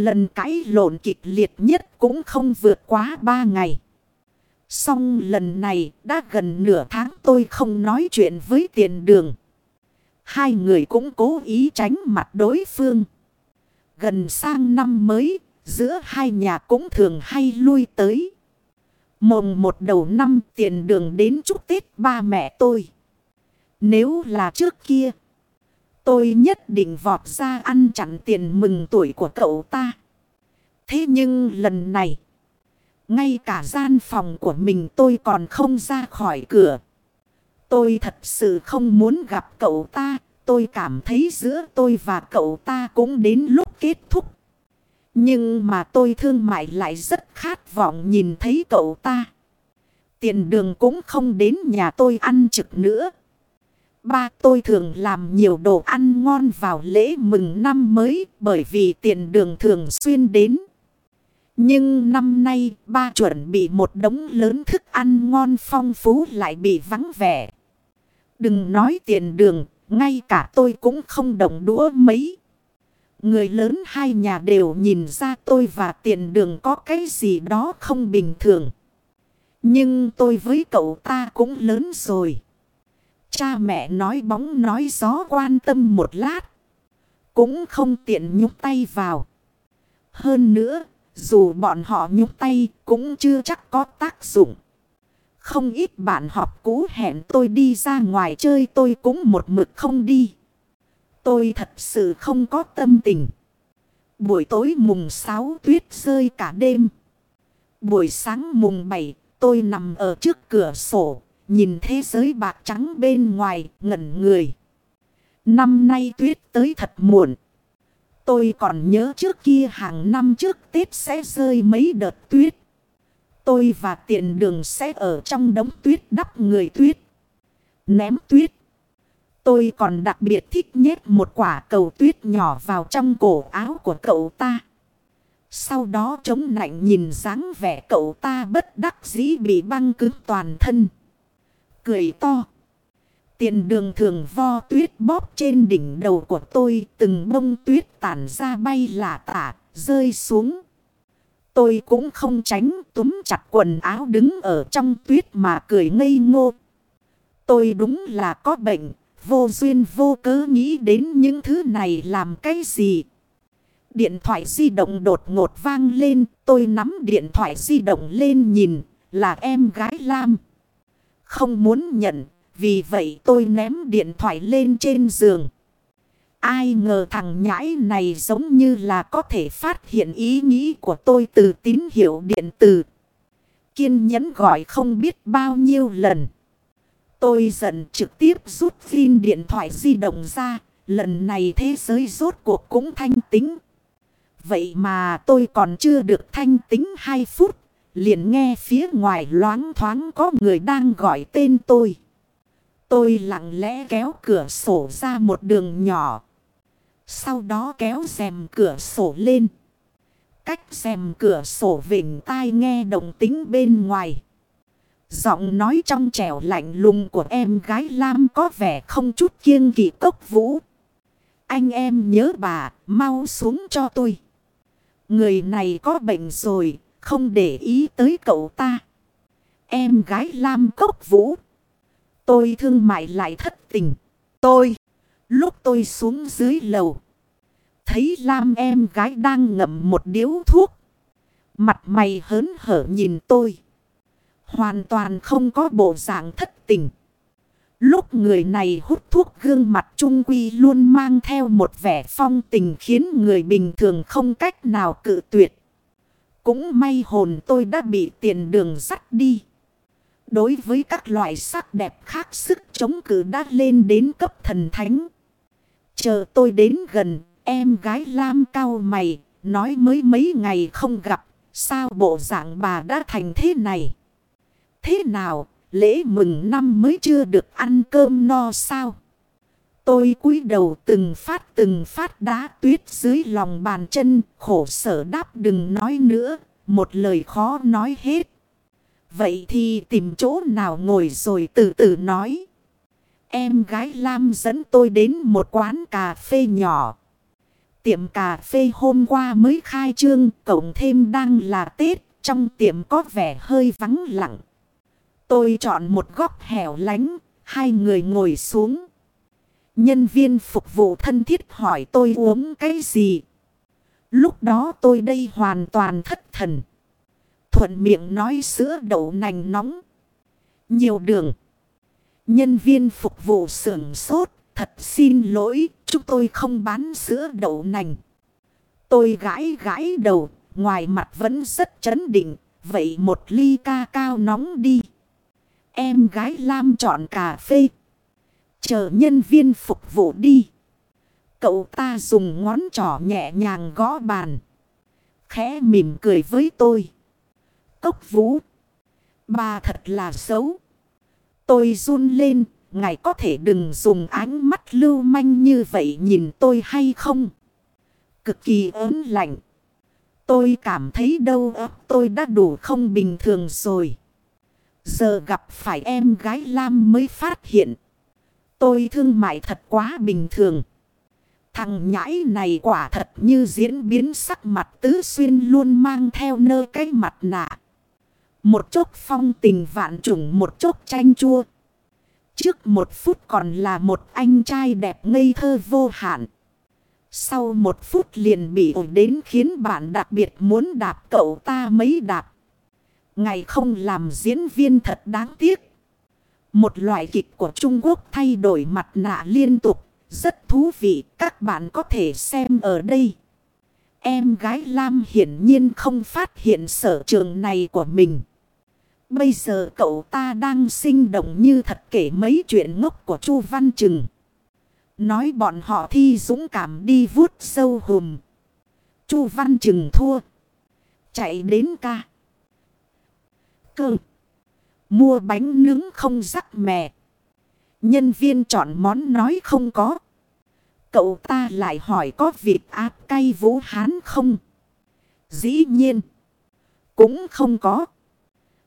Lần cãi lộn kịch liệt nhất cũng không vượt quá ba ngày. Xong lần này đã gần nửa tháng tôi không nói chuyện với tiền đường. Hai người cũng cố ý tránh mặt đối phương. Gần sang năm mới, giữa hai nhà cũng thường hay lui tới. Mồng một đầu năm tiền đường đến chúc Tết ba mẹ tôi. Nếu là trước kia, tôi nhất định vọt ra ăn chặn tiền mừng tuổi của cậu ta. Thế nhưng lần này, ngay cả gian phòng của mình tôi còn không ra khỏi cửa. Tôi thật sự không muốn gặp cậu ta. Tôi cảm thấy giữa tôi và cậu ta cũng đến lúc kết thúc. Nhưng mà tôi thương mại lại rất khát vọng nhìn thấy cậu ta. Tiền đường cũng không đến nhà tôi ăn trực nữa. Ba tôi thường làm nhiều đồ ăn ngon vào lễ mừng năm mới bởi vì tiền đường thường xuyên đến. Nhưng năm nay ba chuẩn bị một đống lớn thức ăn ngon phong phú lại bị vắng vẻ. Đừng nói tiền đường, ngay cả tôi cũng không đồng đũa mấy. Người lớn hai nhà đều nhìn ra tôi và tiền đường có cái gì đó không bình thường. Nhưng tôi với cậu ta cũng lớn rồi. Cha mẹ nói bóng nói gió quan tâm một lát. Cũng không tiện nhúc tay vào. Hơn nữa, dù bọn họ nhúc tay cũng chưa chắc có tác dụng. Không ít bạn họp cũ hẹn tôi đi ra ngoài chơi tôi cũng một mực không đi. Tôi thật sự không có tâm tình. Buổi tối mùng 6 tuyết rơi cả đêm. Buổi sáng mùng 7 tôi nằm ở trước cửa sổ. Nhìn thế giới bạc trắng bên ngoài, ngẩn người. Năm nay tuyết tới thật muộn. Tôi còn nhớ trước kia hàng năm trước Tết sẽ rơi mấy đợt tuyết. Tôi và tiền đường sẽ ở trong đống tuyết đắp người tuyết. Ném tuyết. Tôi còn đặc biệt thích nhét một quả cầu tuyết nhỏ vào trong cổ áo của cậu ta. Sau đó chống nạnh nhìn dáng vẻ cậu ta bất đắc dĩ bị băng cứng toàn thân. Cười to. Tiền đường thường vo tuyết bóp trên đỉnh đầu của tôi từng bông tuyết tản ra bay lả tả, rơi xuống. Tôi cũng không tránh túm chặt quần áo đứng ở trong tuyết mà cười ngây ngô. Tôi đúng là có bệnh, vô duyên vô cớ nghĩ đến những thứ này làm cái gì. Điện thoại di động đột ngột vang lên, tôi nắm điện thoại di động lên nhìn, là em gái Lam. Không muốn nhận, vì vậy tôi ném điện thoại lên trên giường. Ai ngờ thằng nhãi này giống như là có thể phát hiện ý nghĩ của tôi từ tín hiệu điện tử. Kiên nhẫn gọi không biết bao nhiêu lần. Tôi giận trực tiếp rút pin điện thoại di động ra. Lần này thế giới rốt cuộc cũng thanh tính. Vậy mà tôi còn chưa được thanh tính 2 phút. Liền nghe phía ngoài loáng thoáng có người đang gọi tên tôi. Tôi lặng lẽ kéo cửa sổ ra một đường nhỏ. Sau đó kéo rèm cửa sổ lên. Cách rèm cửa sổ vỉnh tai nghe động tính bên ngoài. Giọng nói trong trẻo lạnh lùng của em gái Lam có vẻ không chút kiêng kỵ cốc vũ. Anh em nhớ bà, mau xuống cho tôi. Người này có bệnh rồi, không để ý tới cậu ta. Em gái Lam cốc vũ. Tôi thương mại lại thất tình. Tôi, lúc tôi xuống dưới lầu. Thấy Lam em gái đang ngậm một điếu thuốc. Mặt mày hớn hở nhìn tôi. Hoàn toàn không có bộ dạng thất tình. Lúc người này hút thuốc gương mặt trung quy luôn mang theo một vẻ phong tình khiến người bình thường không cách nào cự tuyệt. Cũng may hồn tôi đã bị tiền đường dắt đi. Đối với các loại sắc đẹp khác sức chống cự đã lên đến cấp thần thánh. Chờ tôi đến gần, em gái Lam cao mày, nói mới mấy ngày không gặp, sao bộ dạng bà đã thành thế này? Thế nào, lễ mừng năm mới chưa được ăn cơm no sao? Tôi cúi đầu từng phát từng phát đá tuyết dưới lòng bàn chân, khổ sở đáp đừng nói nữa, một lời khó nói hết. Vậy thì tìm chỗ nào ngồi rồi từ từ nói. Em gái Lam dẫn tôi đến một quán cà phê nhỏ. Tiệm cà phê hôm qua mới khai trương, cộng thêm đang là Tết, trong tiệm có vẻ hơi vắng lặng. Tôi chọn một góc hẻo lánh, hai người ngồi xuống. Nhân viên phục vụ thân thiết hỏi tôi uống cái gì. Lúc đó tôi đây hoàn toàn thất thần. Thuận miệng nói sữa đậu nành nóng. Nhiều đường. Nhân viên phục vụ sưởng sốt. Thật xin lỗi, chúng tôi không bán sữa đậu nành. Tôi gãi gãi đầu, ngoài mặt vẫn rất chấn định. Vậy một ly ca cao nóng đi. Em gái Lam chọn cà phê. Chờ nhân viên phục vụ đi. Cậu ta dùng ngón trỏ nhẹ nhàng gõ bàn. Khẽ mỉm cười với tôi. Cốc vũ. Bà thật là xấu. Tôi run lên. Ngài có thể đừng dùng ánh mắt lưu manh như vậy nhìn tôi hay không? Cực kỳ ớn lạnh. Tôi cảm thấy đâu ấp tôi đã đủ không bình thường rồi. Giờ gặp phải em gái Lam mới phát hiện. Tôi thương mại thật quá bình thường. Thằng nhãi này quả thật như diễn biến sắc mặt tứ xuyên luôn mang theo nơ cái mặt nạ. Một chốc phong tình vạn trùng, một chốc chanh chua. Trước một phút còn là một anh trai đẹp ngây thơ vô hạn. Sau một phút liền bị ổn đến khiến bạn đặc biệt muốn đạp cậu ta mấy đạp. Ngày không làm diễn viên thật đáng tiếc. Một loại kịch của Trung Quốc thay đổi mặt nạ liên tục. Rất thú vị, các bạn có thể xem ở đây. Em gái Lam hiển nhiên không phát hiện sở trường này của mình. Bây giờ cậu ta đang sinh động như thật kể mấy chuyện ngốc của Chu Văn Trừng. Nói bọn họ thi dũng cảm đi vuốt sâu hùm. Chu Văn Trừng thua. Chạy đến ca. Cơm. Mua bánh nướng không rắc mè. Nhân viên chọn món nói không có. Cậu ta lại hỏi có vịt áp cay vũ hán không? Dĩ nhiên. Cũng không có.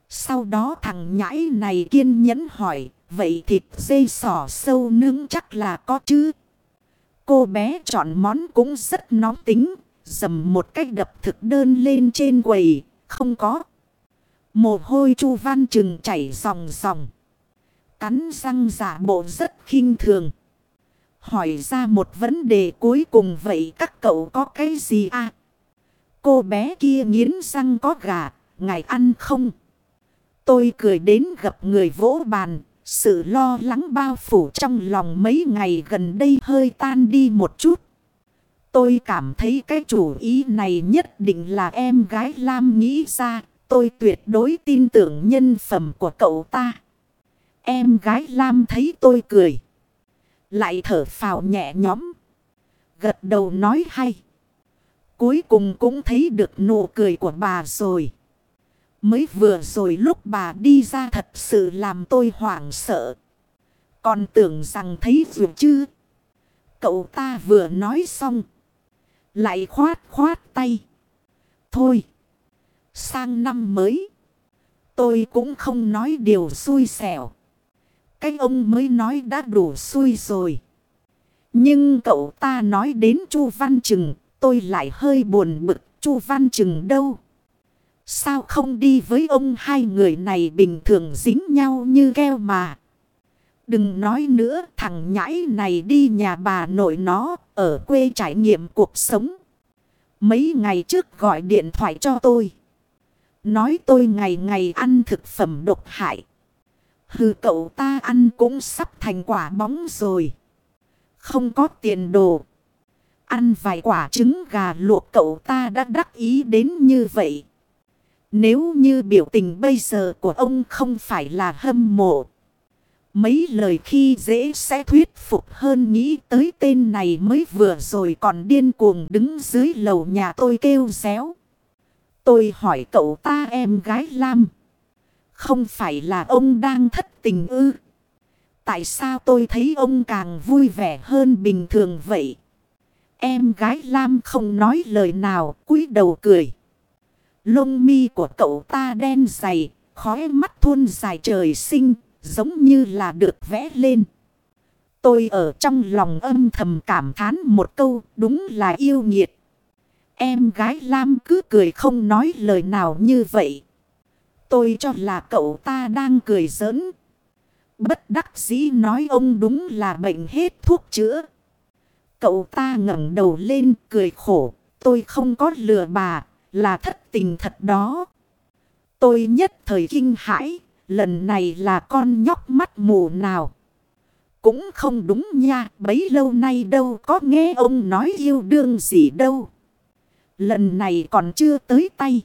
Sau đó thằng nhãi này kiên nhẫn hỏi. Vậy thịt dây sỏ sâu nướng chắc là có chứ? Cô bé chọn món cũng rất nóng tính. Dầm một cách đập thực đơn lên trên quầy. Không có. Mồ hôi chu văn trừng chảy ròng ròng. Cắn răng giả bộ rất khinh thường. Hỏi ra một vấn đề cuối cùng vậy các cậu có cái gì à? Cô bé kia nghiến răng có gà, ngài ăn không? Tôi cười đến gặp người vỗ bàn. Sự lo lắng bao phủ trong lòng mấy ngày gần đây hơi tan đi một chút. Tôi cảm thấy cái chủ ý này nhất định là em gái Lam nghĩ ra. Tôi tuyệt đối tin tưởng nhân phẩm của cậu ta. Em gái Lam thấy tôi cười. Lại thở phào nhẹ nhõm. Gật đầu nói hay. Cuối cùng cũng thấy được nụ cười của bà rồi. Mới vừa rồi lúc bà đi ra thật sự làm tôi hoảng sợ. Còn tưởng rằng thấy dù chứ. Cậu ta vừa nói xong. Lại khoát khoát tay. Thôi. Sang năm mới. Tôi cũng không nói điều xui xẻo. Cái ông mới nói đã đủ xui rồi. Nhưng cậu ta nói đến Chu Văn Trừng. Tôi lại hơi buồn bực. Chu Văn Trừng đâu? Sao không đi với ông hai người này bình thường dính nhau như keo mà. Đừng nói nữa, thằng nhãi này đi nhà bà nội nó, ở quê trải nghiệm cuộc sống. Mấy ngày trước gọi điện thoại cho tôi. Nói tôi ngày ngày ăn thực phẩm độc hại. Hừ, cậu ta ăn cũng sắp thành quả bóng rồi. Không có tiền đồ. Ăn vài quả trứng gà luộc cậu ta đã đắc ý đến như vậy. Nếu như biểu tình bây giờ của ông không phải là hâm mộ. Mấy lời khi dễ sẽ thuyết phục hơn nghĩ tới tên này mới vừa rồi còn điên cuồng đứng dưới lầu nhà tôi kêu réo. Tôi hỏi cậu ta em gái Lam. Không phải là ông đang thất tình ư. Tại sao tôi thấy ông càng vui vẻ hơn bình thường vậy? Em gái Lam không nói lời nào, cúi đầu cười. Lông mi của cậu ta đen dày, khói mắt thuôn dài trời sinh, giống như là được vẽ lên. Tôi ở trong lòng âm thầm cảm thán một câu đúng là yêu nghiệt. Em gái Lam cứ cười không nói lời nào như vậy. Tôi cho là cậu ta đang cười giỡn. Bất đắc dĩ nói ông đúng là bệnh hết thuốc chữa. Cậu ta ngẩng đầu lên cười khổ. Tôi không có lừa bà, là thất tình thật đó. Tôi nhất thời kinh hãi, lần này là con nhóc mắt mù nào. Cũng không đúng nha, bấy lâu nay đâu có nghe ông nói yêu đương gì đâu. Lần này còn chưa tới tay.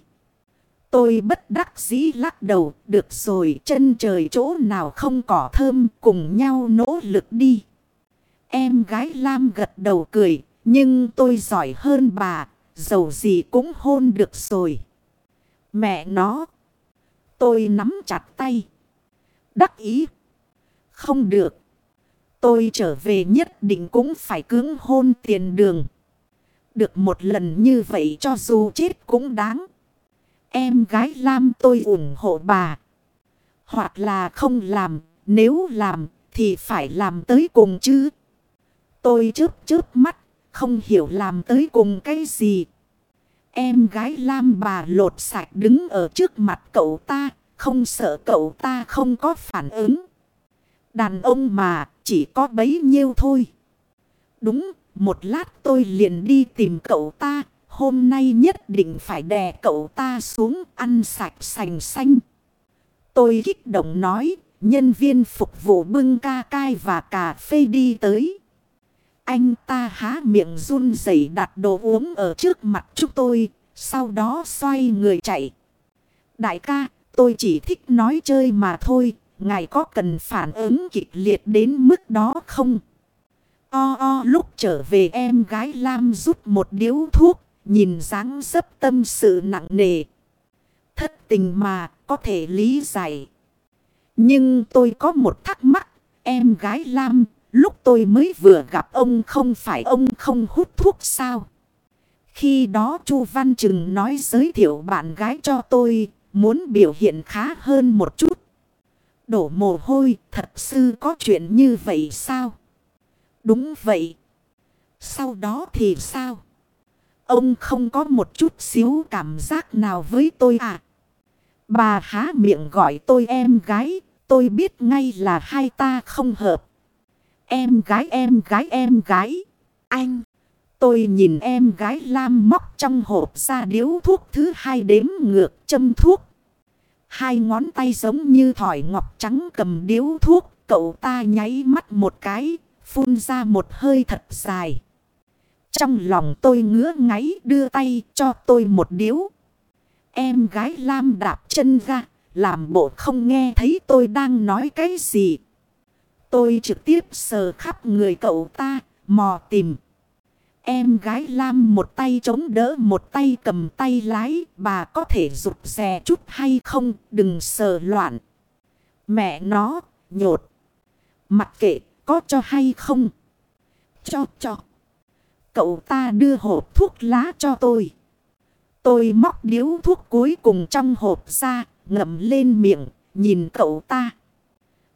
Tôi bất đắc dĩ lắc đầu, được rồi, chân trời chỗ nào không cỏ thơm, cùng nhau nỗ lực đi. Em gái Lam gật đầu cười, nhưng tôi giỏi hơn bà, dầu gì cũng hôn được rồi. Mẹ nó, tôi nắm chặt tay. Đắc ý, không được. Tôi trở về nhất định cũng phải cưỡng hôn tiền đường. Được một lần như vậy cho dù chết cũng đáng. Em gái Lam tôi ủng hộ bà. Hoặc là không làm, nếu làm thì phải làm tới cùng chứ. Tôi chớp chớp mắt, không hiểu làm tới cùng cái gì. Em gái Lam bà lột sạch đứng ở trước mặt cậu ta, không sợ cậu ta không có phản ứng. Đàn ông mà, chỉ có bấy nhiêu thôi. Đúng, một lát tôi liền đi tìm cậu ta. Hôm nay nhất định phải đè cậu ta xuống ăn sạch sành xanh. Tôi kích động nói, nhân viên phục vụ bưng ca cai và cà phê đi tới. Anh ta há miệng run rẩy đặt đồ uống ở trước mặt chúng tôi, sau đó xoay người chạy. Đại ca, tôi chỉ thích nói chơi mà thôi, ngài có cần phản ứng kịch liệt đến mức đó không? O o lúc trở về em gái Lam rút một điếu thuốc, nhìn dáng dấp tâm sự nặng nề. Thất tình mà, có thể lý giải. Nhưng tôi có một thắc mắc, em gái Lam, lúc tôi mới vừa gặp ông không phải ông không hút thuốc sao? Khi đó Chu Văn Trừng nói giới thiệu bạn gái cho tôi, muốn biểu hiện khá hơn một chút. Đổ mồ hôi, thật sự có chuyện như vậy sao? Đúng vậy. Sau đó thì sao? Ông không có một chút xíu cảm giác nào với tôi à? Bà há miệng gọi tôi em gái, tôi biết ngay là hai ta không hợp. Em gái em gái em gái. Anh. Tôi nhìn em gái Lam móc trong hộp ra điếu thuốc thứ hai đếm ngược châm thuốc. Hai ngón tay giống như thỏi ngọc trắng cầm điếu thuốc. Cậu ta nháy mắt một cái, phun ra một hơi thật dài. Trong lòng tôi ngứa ngáy đưa tay cho tôi một điếu. Em gái Lam đạp chân ra, làm bộ không nghe thấy tôi đang nói cái gì. Tôi trực tiếp sờ khắp người cậu ta, mò tìm. Em gái Lam một tay chống đỡ một tay cầm tay lái. Bà có thể rụt rè chút hay không? Đừng sờ loạn. Mẹ nó, nhột. Mặc kệ, có cho hay không? Cho, cho. Cậu ta đưa hộp thuốc lá cho tôi. Tôi móc điếu thuốc cuối cùng trong hộp ra, ngậm lên miệng, nhìn cậu ta.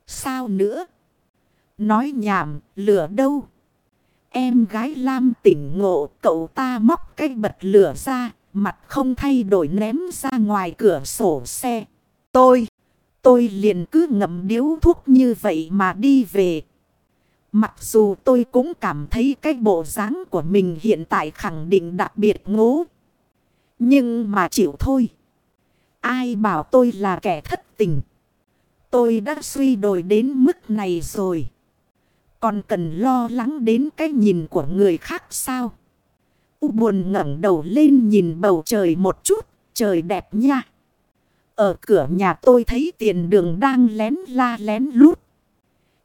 Sao nữa? Nói nhảm, lửa đâu? Em gái Lam tỉnh ngộ, cậu ta móc cái bật lửa ra, mặt không thay đổi ném ra ngoài cửa sổ xe. Tôi, tôi liền cứ ngậm điếu thuốc như vậy mà đi về. Mặc dù tôi cũng cảm thấy cái bộ dáng của mình hiện tại khẳng định đặc biệt ngố. Nhưng mà chịu thôi. Ai bảo tôi là kẻ thất tình. Tôi đã suy đổi đến mức này rồi. Còn cần lo lắng đến cái nhìn của người khác sao? U buồn ngẩng đầu lên nhìn bầu trời một chút. Trời đẹp nha. Ở cửa nhà tôi thấy tiền đường đang lén la lén lút.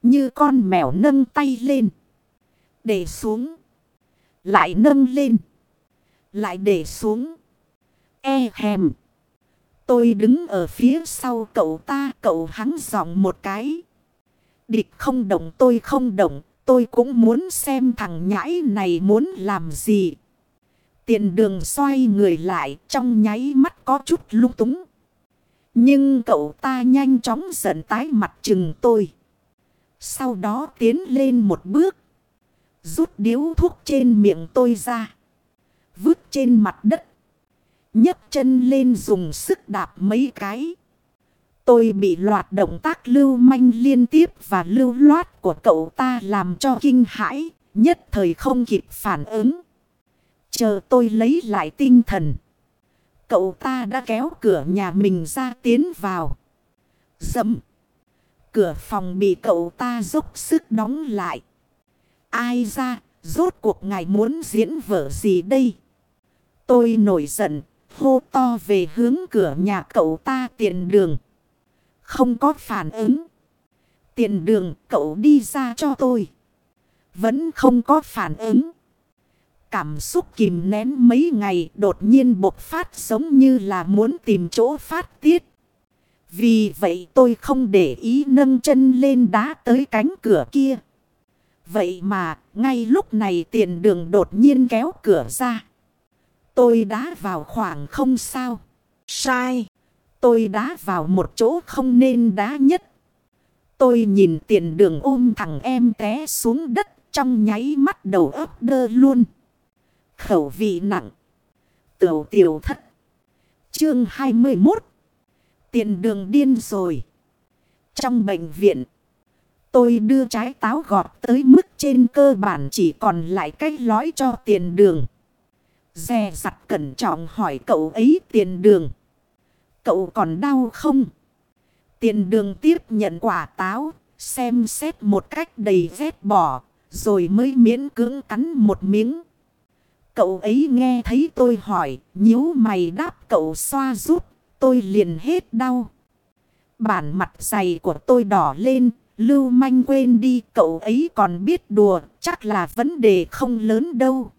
Như con mèo nâng tay lên. Để xuống. Lại nâng lên. Lại để xuống. E hèm. Tôi đứng ở phía sau cậu ta. Cậu hắn giọng một cái. Địch không động, tôi không động. Tôi cũng muốn xem thằng nhãi này muốn làm gì. Tiện đường xoay người lại, trong nháy mắt có chút lung túng. Nhưng cậu ta nhanh chóng giận tái mặt chừng tôi. Sau đó tiến lên một bước. Rút điếu thuốc trên miệng tôi ra. Vứt trên mặt đất. nhấc chân lên dùng sức đạp mấy cái. Tôi bị loạt động tác lưu manh liên tiếp và lưu loát của cậu ta làm cho kinh hãi. Nhất thời không kịp phản ứng. Chờ tôi lấy lại tinh thần. Cậu ta đã kéo cửa nhà mình ra tiến vào. Dậm. Cửa phòng bị cậu ta dốc sức đóng lại. Ai ra, rốt cuộc ngài muốn diễn vở gì đây? Tôi nổi giận, hô to về hướng cửa nhà cậu ta tiền đường. Không có phản ứng. Tiền đường cậu đi ra cho tôi. Vẫn không có phản ứng. Cảm xúc kìm nén mấy ngày đột nhiên bộc phát giống như là muốn tìm chỗ phát tiết. Vì vậy tôi không để ý nâng chân lên đá tới cánh cửa kia. Vậy mà, ngay lúc này tiền đường đột nhiên kéo cửa ra. Tôi đá vào khoảng không sao. Sai. Tôi đá vào một chỗ không nên đá nhất. Tôi nhìn tiền đường ôm thằng em té xuống đất, trong nháy mắt đầu ấp đơ luôn. Khẩu vị nặng. Tiểu tiểu thất. Chương 21. Tiền đường điên rồi. Trong bệnh viện. Tôi đưa trái táo gọt tới mức trên cơ bản chỉ còn lại cái lõi cho tiền đường. Dè sặt cẩn trọng hỏi cậu ấy tiền đường. Cậu còn đau không? Tiền đường tiếp nhận quả táo, xem xét một cách đầy ghét bỏ, rồi mới miễn cưỡng cắn một miếng. Cậu ấy nghe thấy tôi hỏi, nhíu mày đáp cậu xoa giúp, tôi liền hết đau. Bản mặt dày của tôi đỏ lên, lưu manh quên đi cậu ấy còn biết đùa, chắc là vấn đề không lớn đâu.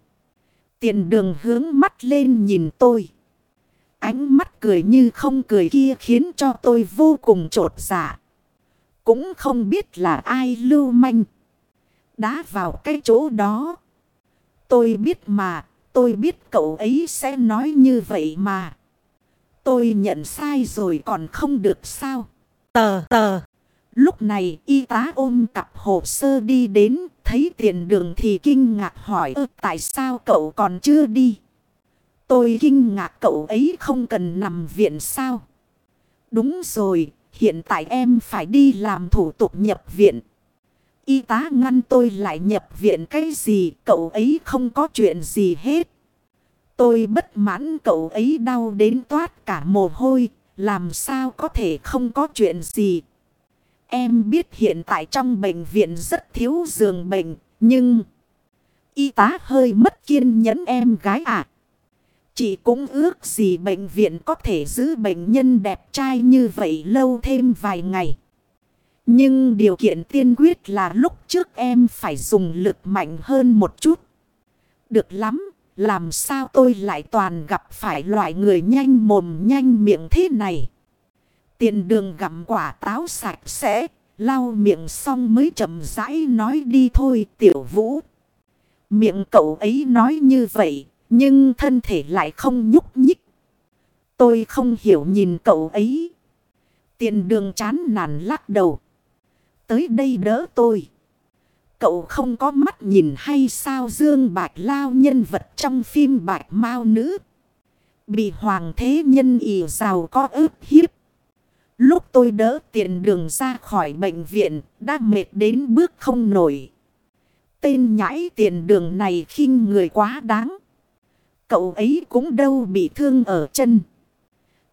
Tiền đường hướng mắt lên nhìn tôi. Ánh mắt cười như không cười kia khiến cho tôi vô cùng trột dạ. Cũng không biết là ai lưu manh. Đá vào cái chỗ đó. Tôi biết mà, tôi biết cậu ấy sẽ nói như vậy mà. Tôi nhận sai rồi còn không được sao. Tờ tờ. Lúc này y tá ôm cặp hồ sơ đi đến, thấy tiền đường thì kinh ngạc hỏi ơ tại sao cậu còn chưa đi. Tôi kinh ngạc cậu ấy không cần nằm viện sao. Đúng rồi, hiện tại em phải đi làm thủ tục nhập viện. Y tá ngăn tôi lại nhập viện cái gì, cậu ấy không có chuyện gì hết. Tôi bất mãn cậu ấy đau đến toát cả mồ hôi, làm sao có thể không có chuyện gì. Em biết hiện tại trong bệnh viện rất thiếu giường bệnh, nhưng... Y tá hơi mất kiên nhẫn em gái à. Chị cũng ước gì bệnh viện có thể giữ bệnh nhân đẹp trai như vậy lâu thêm vài ngày. Nhưng điều kiện tiên quyết là lúc trước em phải dùng lực mạnh hơn một chút. Được lắm, làm sao tôi lại toàn gặp phải loại người nhanh mồm nhanh miệng thế này. Tiền đường gặm quả táo sạch sẽ, lau miệng xong mới chậm rãi nói đi thôi tiểu vũ. Miệng cậu ấy nói như vậy, nhưng thân thể lại không nhúc nhích. Tôi không hiểu nhìn cậu ấy. Tiền đường chán nản lắc đầu. Tới đây đỡ tôi. Cậu không có mắt nhìn hay sao Dương Bạch Lao nhân vật trong phim Bạch Mao Nữ. Bị hoàng thế nhân ỉ giàu có ướp hiếp. Lúc tôi đỡ tiền đường ra khỏi bệnh viện, đã mệt đến bước không nổi. Tên nhãi tiền đường này khinh người quá đáng. Cậu ấy cũng đâu bị thương ở chân.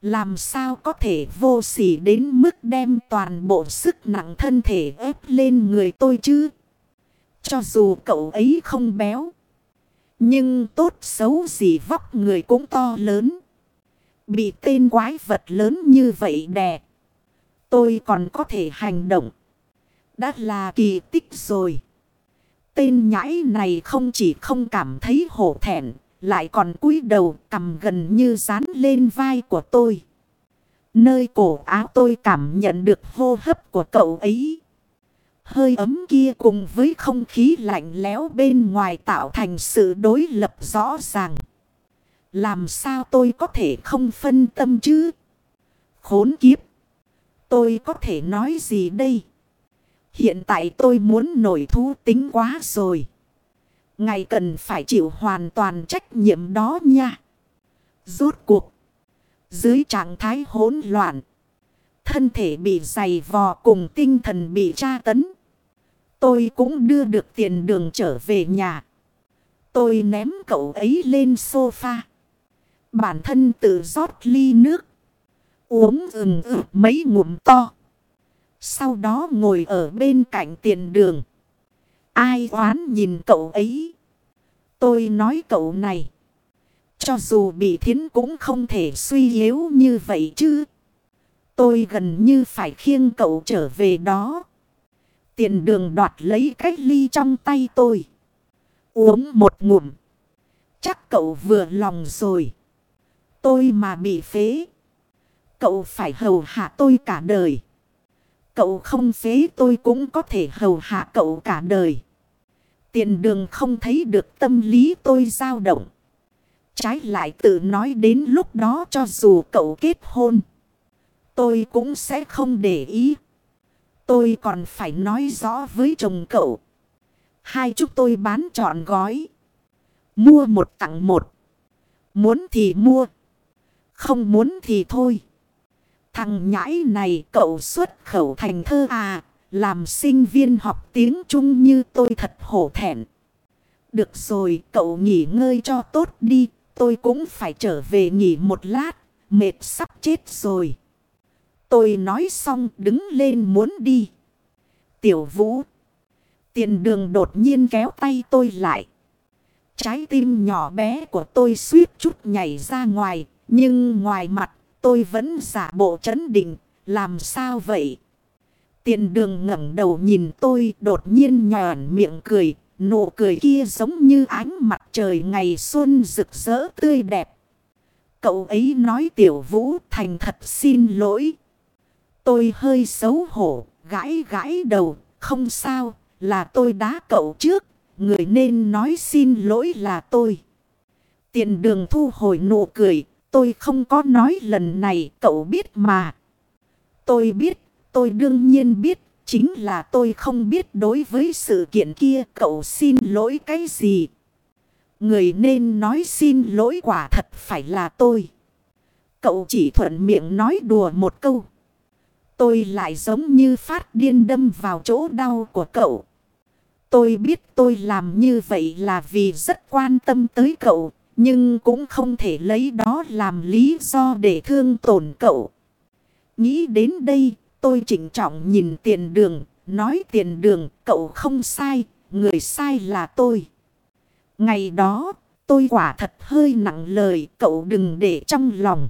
Làm sao có thể vô sỉ đến mức đem toàn bộ sức nặng thân thể ép lên người tôi chứ? Cho dù cậu ấy không béo. Nhưng tốt xấu gì vóc người cũng to lớn. Bị tên quái vật lớn như vậy đè. Tôi còn có thể hành động. Đã là kỳ tích rồi. Tên nhãi này không chỉ không cảm thấy hổ thẹn. Lại còn cúi đầu cầm gần như dán lên vai của tôi. Nơi cổ áo tôi cảm nhận được hô hấp của cậu ấy. Hơi ấm kia cùng với không khí lạnh lẽo bên ngoài tạo thành sự đối lập rõ ràng. Làm sao tôi có thể không phân tâm chứ? Khốn kiếp! Tôi có thể nói gì đây? Hiện tại tôi muốn nổi thú tính quá rồi. Ngài cần phải chịu hoàn toàn trách nhiệm đó nha. Rốt cuộc. Dưới trạng thái hỗn loạn. Thân thể bị dày vò cùng tinh thần bị tra tấn. Tôi cũng đưa được tiền đường trở về nhà. Tôi ném cậu ấy lên sofa. Bản thân tự rót ly nước. Uống ừng ực mấy ngụm to. Sau đó ngồi ở bên cạnh tiền đường. Ai oán nhìn cậu ấy. Tôi nói cậu này. Cho dù bị thiến cũng không thể suy yếu như vậy chứ. Tôi gần như phải khiêng cậu trở về đó. Tiền đường đoạt lấy cái ly trong tay tôi. Uống một ngụm. Chắc cậu vừa lòng rồi. Tôi mà bị phế. Cậu phải hầu hạ tôi cả đời. Cậu không phế tôi cũng có thể hầu hạ cậu cả đời. Tiền đường không thấy được tâm lý tôi dao động. Trái lại tự nói đến lúc đó cho dù cậu kết hôn. Tôi cũng sẽ không để ý. Tôi còn phải nói rõ với chồng cậu. Hai chúng tôi bán trọn gói. Mua một tặng một. Muốn thì mua. Không muốn thì thôi. Thằng nhãi này cậu xuất khẩu thành thơ à. Làm sinh viên học tiếng Trung như tôi thật hổ thẹn. Được rồi, cậu nghỉ ngơi cho tốt đi. Tôi cũng phải trở về nghỉ một lát. Mệt sắp chết rồi. Tôi nói xong đứng lên muốn đi. Tiểu vũ. Tiền đường đột nhiên kéo tay tôi lại. Trái tim nhỏ bé của tôi suýt chút nhảy ra ngoài. Nhưng ngoài mặt tôi vẫn giả bộ chấn định. Làm sao vậy? Tiền đường ngẩng đầu nhìn tôi đột nhiên nhòn miệng cười. Nụ cười kia giống như ánh mặt trời ngày xuân rực rỡ tươi đẹp. Cậu ấy nói tiểu vũ thành thật xin lỗi. Tôi hơi xấu hổ, gãi gãi đầu, không sao, là tôi đá cậu trước, người nên nói xin lỗi là tôi. Tiền đường thu hồi nụ cười, tôi không có nói lần này cậu biết mà. Tôi biết, tôi đương nhiên biết, chính là tôi không biết đối với sự kiện kia cậu xin lỗi cái gì. Người nên nói xin lỗi quả thật phải là tôi. Cậu chỉ thuận miệng nói đùa một câu. Tôi lại giống như phát điên đâm vào chỗ đau của cậu. Tôi biết tôi làm như vậy là vì rất quan tâm tới cậu. Nhưng cũng không thể lấy đó làm lý do để thương tổn cậu. Nghĩ đến đây, tôi chỉnh trọng nhìn tiền đường, nói tiền đường, cậu không sai, người sai là tôi. Ngày đó, tôi quả thật hơi nặng lời, cậu đừng để trong lòng.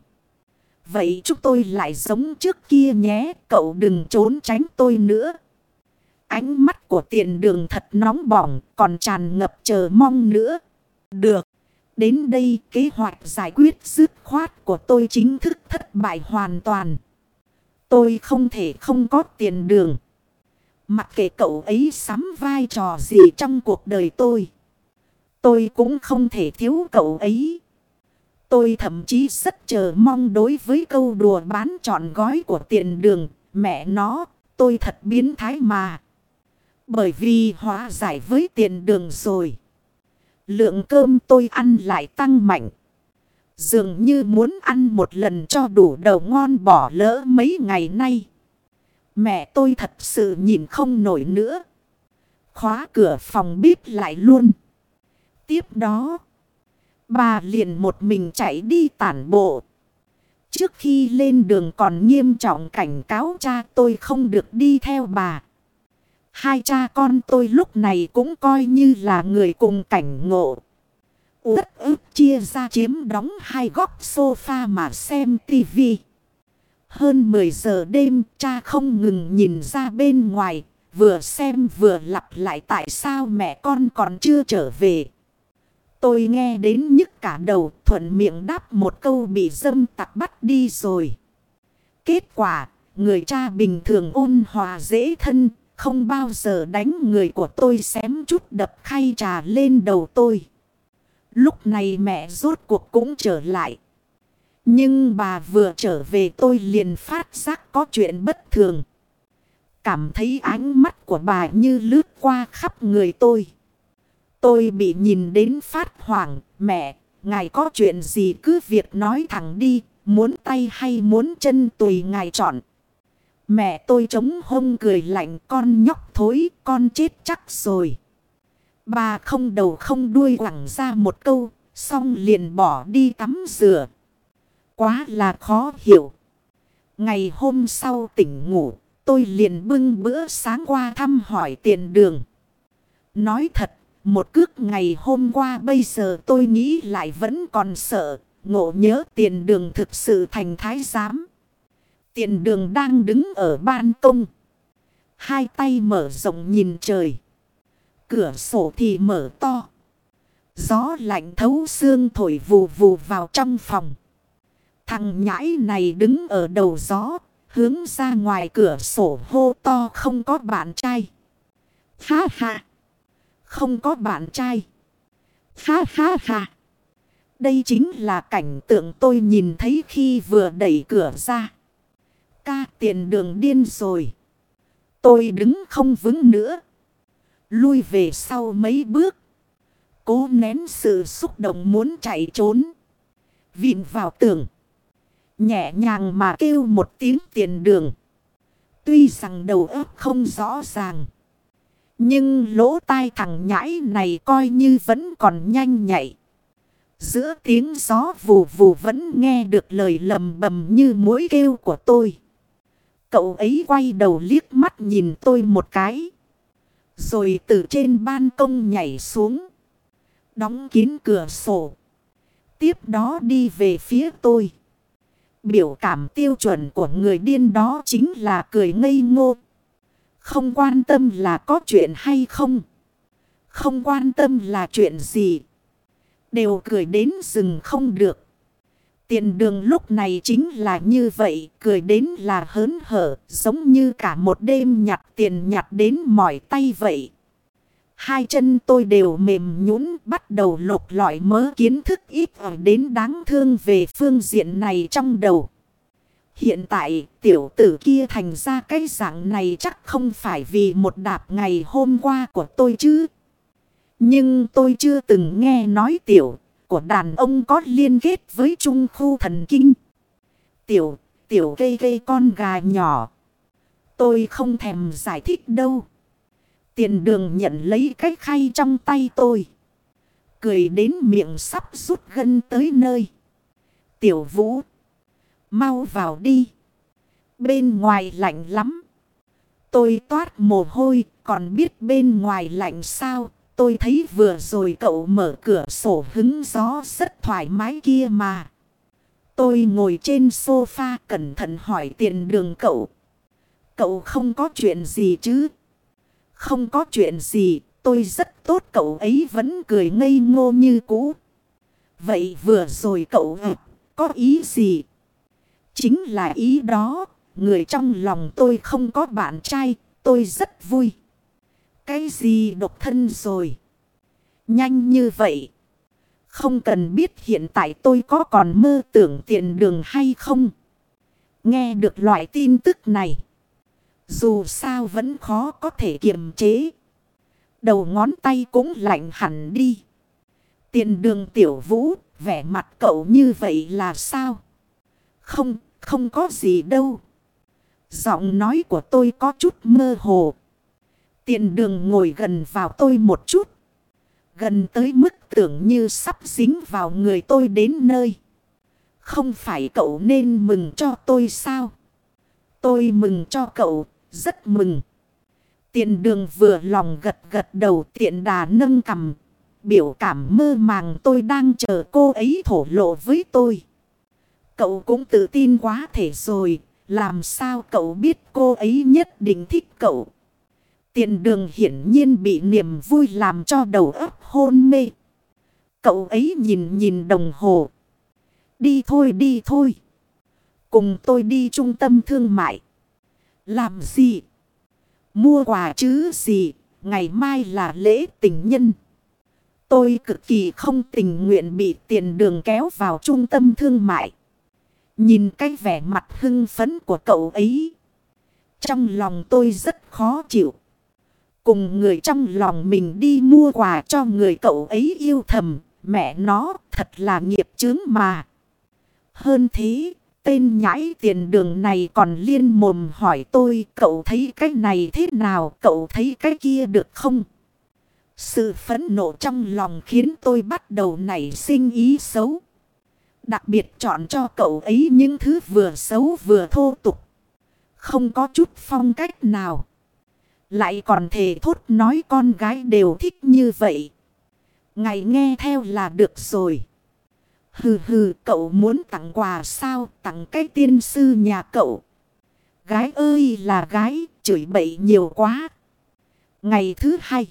Vậy chúng tôi lại giống trước kia nhé, cậu đừng trốn tránh tôi nữa. Ánh mắt của tiền đường thật nóng bỏng, còn tràn ngập chờ mong nữa. Được. Đến đây kế hoạch giải quyết dứt khoát của tôi chính thức thất bại hoàn toàn. Tôi không thể không có tiền đường. Mặc kệ cậu ấy sắm vai trò gì trong cuộc đời tôi. Tôi cũng không thể thiếu cậu ấy. Tôi thậm chí rất chờ mong đối với câu đùa bán trọn gói của tiền đường. Mẹ nó, tôi thật biến thái mà. Bởi vì hóa giải với tiền đường rồi. Lượng cơm tôi ăn lại tăng mạnh. Dường như muốn ăn một lần cho đủ đầu ngon bỏ lỡ mấy ngày nay. Mẹ tôi thật sự nhìn không nổi nữa. Khóa cửa phòng bếp lại luôn. Tiếp đó. Bà liền một mình chạy đi tản bộ. Trước khi lên đường còn nghiêm trọng cảnh cáo cha tôi không được đi theo bà. Hai cha con tôi lúc này cũng coi như là người cùng cảnh ngộ. Út ức chia ra chiếm đóng hai góc sofa mà xem tivi. Hơn 10 giờ đêm, cha không ngừng nhìn ra bên ngoài. Vừa xem vừa lặp lại tại sao mẹ con còn chưa trở về. Tôi nghe đến nhức cả đầu thuận miệng đáp một câu bị dâm tặc bắt đi rồi. Kết quả, người cha bình thường ôn hòa dễ thân, không bao giờ đánh người của tôi xém chút đập khay trà lên đầu tôi. Lúc này mẹ rốt cuộc cũng trở lại. Nhưng bà vừa trở về tôi liền phát giác có chuyện bất thường. Cảm thấy ánh mắt của của bà như lướt qua khắp người tôi. Tôi bị nhìn đến phát hoảng. Mẹ, ngài có chuyện gì cứ việc nói thẳng đi. Muốn tay hay muốn chân tùy ngài chọn. Mẹ tôi chống hông cười lạnh con nhóc thối con chết chắc rồi. Bà không đầu không đuôi quẳng ra một câu. Xong liền bỏ đi tắm rửa. Quá là khó hiểu. Ngày hôm sau tỉnh ngủ. Tôi liền bưng bữa sáng qua thăm hỏi tiền đường. Nói thật, một cước ngày hôm qua bây giờ tôi nghĩ lại vẫn còn sợ. Ngộ nhớ tiền đường thực sự thành thái giám. Tiền đường đang đứng ở ban công. Hai tay mở rộng nhìn trời. Cửa sổ thì mở to. Gió lạnh thấu xương thổi vù vù vào trong phòng. Thằng nhãi này đứng ở đầu gió. Hướng ra ngoài cửa sổ hô to không có bạn trai. Ha ha. Không có bạn trai. Ha ha ha. Đây chính là cảnh tượng tôi nhìn thấy khi vừa đẩy cửa ra. Ca tiền đường điên rồi. Tôi đứng không vững nữa. Lui về sau mấy bước. Cố nén sự xúc động muốn chạy trốn. Vịn vào tường. Nhẹ nhàng mà kêu một tiếng tiền đường. Tuy rằng đầu óc không rõ ràng. Nhưng lỗ tai thằng nhãi này coi như vẫn còn nhanh nhạy. Giữa tiếng gió vù vù vẫn nghe được lời lầm bầm như mũi kêu của tôi. Cậu ấy quay đầu liếc mắt nhìn tôi một cái. Rồi từ trên ban công nhảy xuống. Đóng kín cửa sổ. Tiếp đó đi về phía tôi. Biểu cảm tiêu chuẩn của người điên đó chính là cười ngây ngô. Không quan tâm là có chuyện hay không. Không quan tâm là chuyện gì. Đều cười đến rừng không được. Tiền đường lúc này chính là như vậy, cười đến là hớn hở, giống như cả một đêm nhặt tiền nhặt đến mỏi tay vậy. Hai chân tôi đều mềm nhũn bắt đầu lục lọi mớ kiến thức ít ở đến đáng thương về phương diện này trong đầu. Hiện tại tiểu tử kia thành ra cái dạng này chắc không phải vì một đạp ngày hôm qua của tôi chứ. Nhưng tôi chưa từng nghe nói tiểu của đàn ông có liên kết với trung khu thần kinh. Tiểu, tiểu cây cây con gà nhỏ. Tôi không thèm giải thích đâu. Tiền đường nhận lấy cái khay trong tay tôi. Cười đến miệng sắp rút gân tới nơi. Tiểu vũ. Mau vào đi. Bên ngoài lạnh lắm. Tôi toát mồ hôi. Còn biết bên ngoài lạnh sao. Tôi thấy vừa rồi cậu mở cửa sổ hứng gió rất thoải mái kia mà. Tôi ngồi trên sofa cẩn thận hỏi tiền đường cậu. Cậu không có chuyện gì chứ? Không có chuyện gì, tôi rất tốt cậu ấy vẫn cười ngây ngô như cũ. Vậy vừa rồi cậu ờ, có ý gì? Chính là ý đó, người trong lòng tôi không có bạn trai, tôi rất vui. Cái gì độc thân rồi? Nhanh như vậy. Không cần biết hiện tại tôi có còn mơ tưởng tiền đường hay không. Nghe được loại tin tức này. Dù sao vẫn khó có thể kiềm chế. Đầu ngón tay cũng lạnh hẳn đi. Tiền đường tiểu vũ, vẻ mặt cậu như vậy là sao? Không, không có gì đâu. Giọng nói của tôi có chút mơ hồ. Tiền đường ngồi gần vào tôi một chút. Gần tới mức tưởng như sắp dính vào người tôi đến nơi. Không phải cậu nên mừng cho tôi sao? Tôi mừng cho cậu, rất mừng. Tiện đường vừa lòng gật gật đầu tiện đà nâng cầm. Biểu cảm mơ màng tôi đang chờ cô ấy thổ lộ với tôi. Cậu cũng tự tin quá thể rồi. Làm sao cậu biết cô ấy nhất định thích cậu. tiền đường hiển nhiên bị niềm vui làm cho đầu óc hôn mê. Cậu ấy nhìn nhìn đồng hồ. Đi thôi đi thôi. Cùng tôi đi trung tâm thương mại. Làm gì? Mua quà chứ gì? Ngày mai là lễ tình nhân. Tôi cực kỳ không tình nguyện bị tiền đường kéo vào trung tâm thương mại. Nhìn cái vẻ mặt hưng phấn của cậu ấy. Trong lòng tôi rất khó chịu. Cùng người trong lòng mình đi mua quà cho người cậu ấy yêu thầm. Mẹ nó thật là nghiệp chướng mà. Hơn thế, tên nhãi tiền đường này còn liên mồm hỏi tôi cậu thấy cái này thế nào, cậu thấy cái kia được không? Sự phẫn nộ trong lòng khiến tôi bắt đầu nảy sinh ý xấu. Đặc biệt chọn cho cậu ấy những thứ vừa xấu vừa thô tục. Không có chút phong cách nào. Lại còn thể thốt nói con gái đều thích như vậy. Ngày nghe theo là được rồi. Hừ hừ, cậu muốn tặng quà sao tặng cái tiên sư nhà cậu. Gái ơi là gái, chửi bậy nhiều quá. Ngày thứ hai.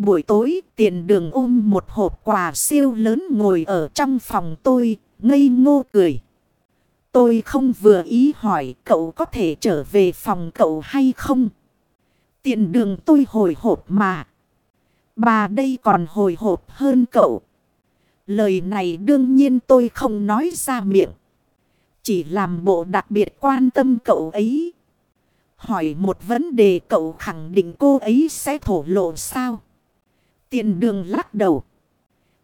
Buổi tối tiền đường ôm một hộp quà siêu lớn ngồi ở trong phòng tôi, ngây ngô cười. Tôi không vừa ý hỏi cậu có thể trở về phòng cậu hay không. Tiền đường tôi hồi hộp mà. Bà đây còn hồi hộp hơn cậu. Lời này đương nhiên tôi không nói ra miệng. Chỉ làm bộ đặc biệt quan tâm cậu ấy. Hỏi một vấn đề cậu khẳng định cô ấy sẽ thổ lộ sao? Tiền đường lắc đầu.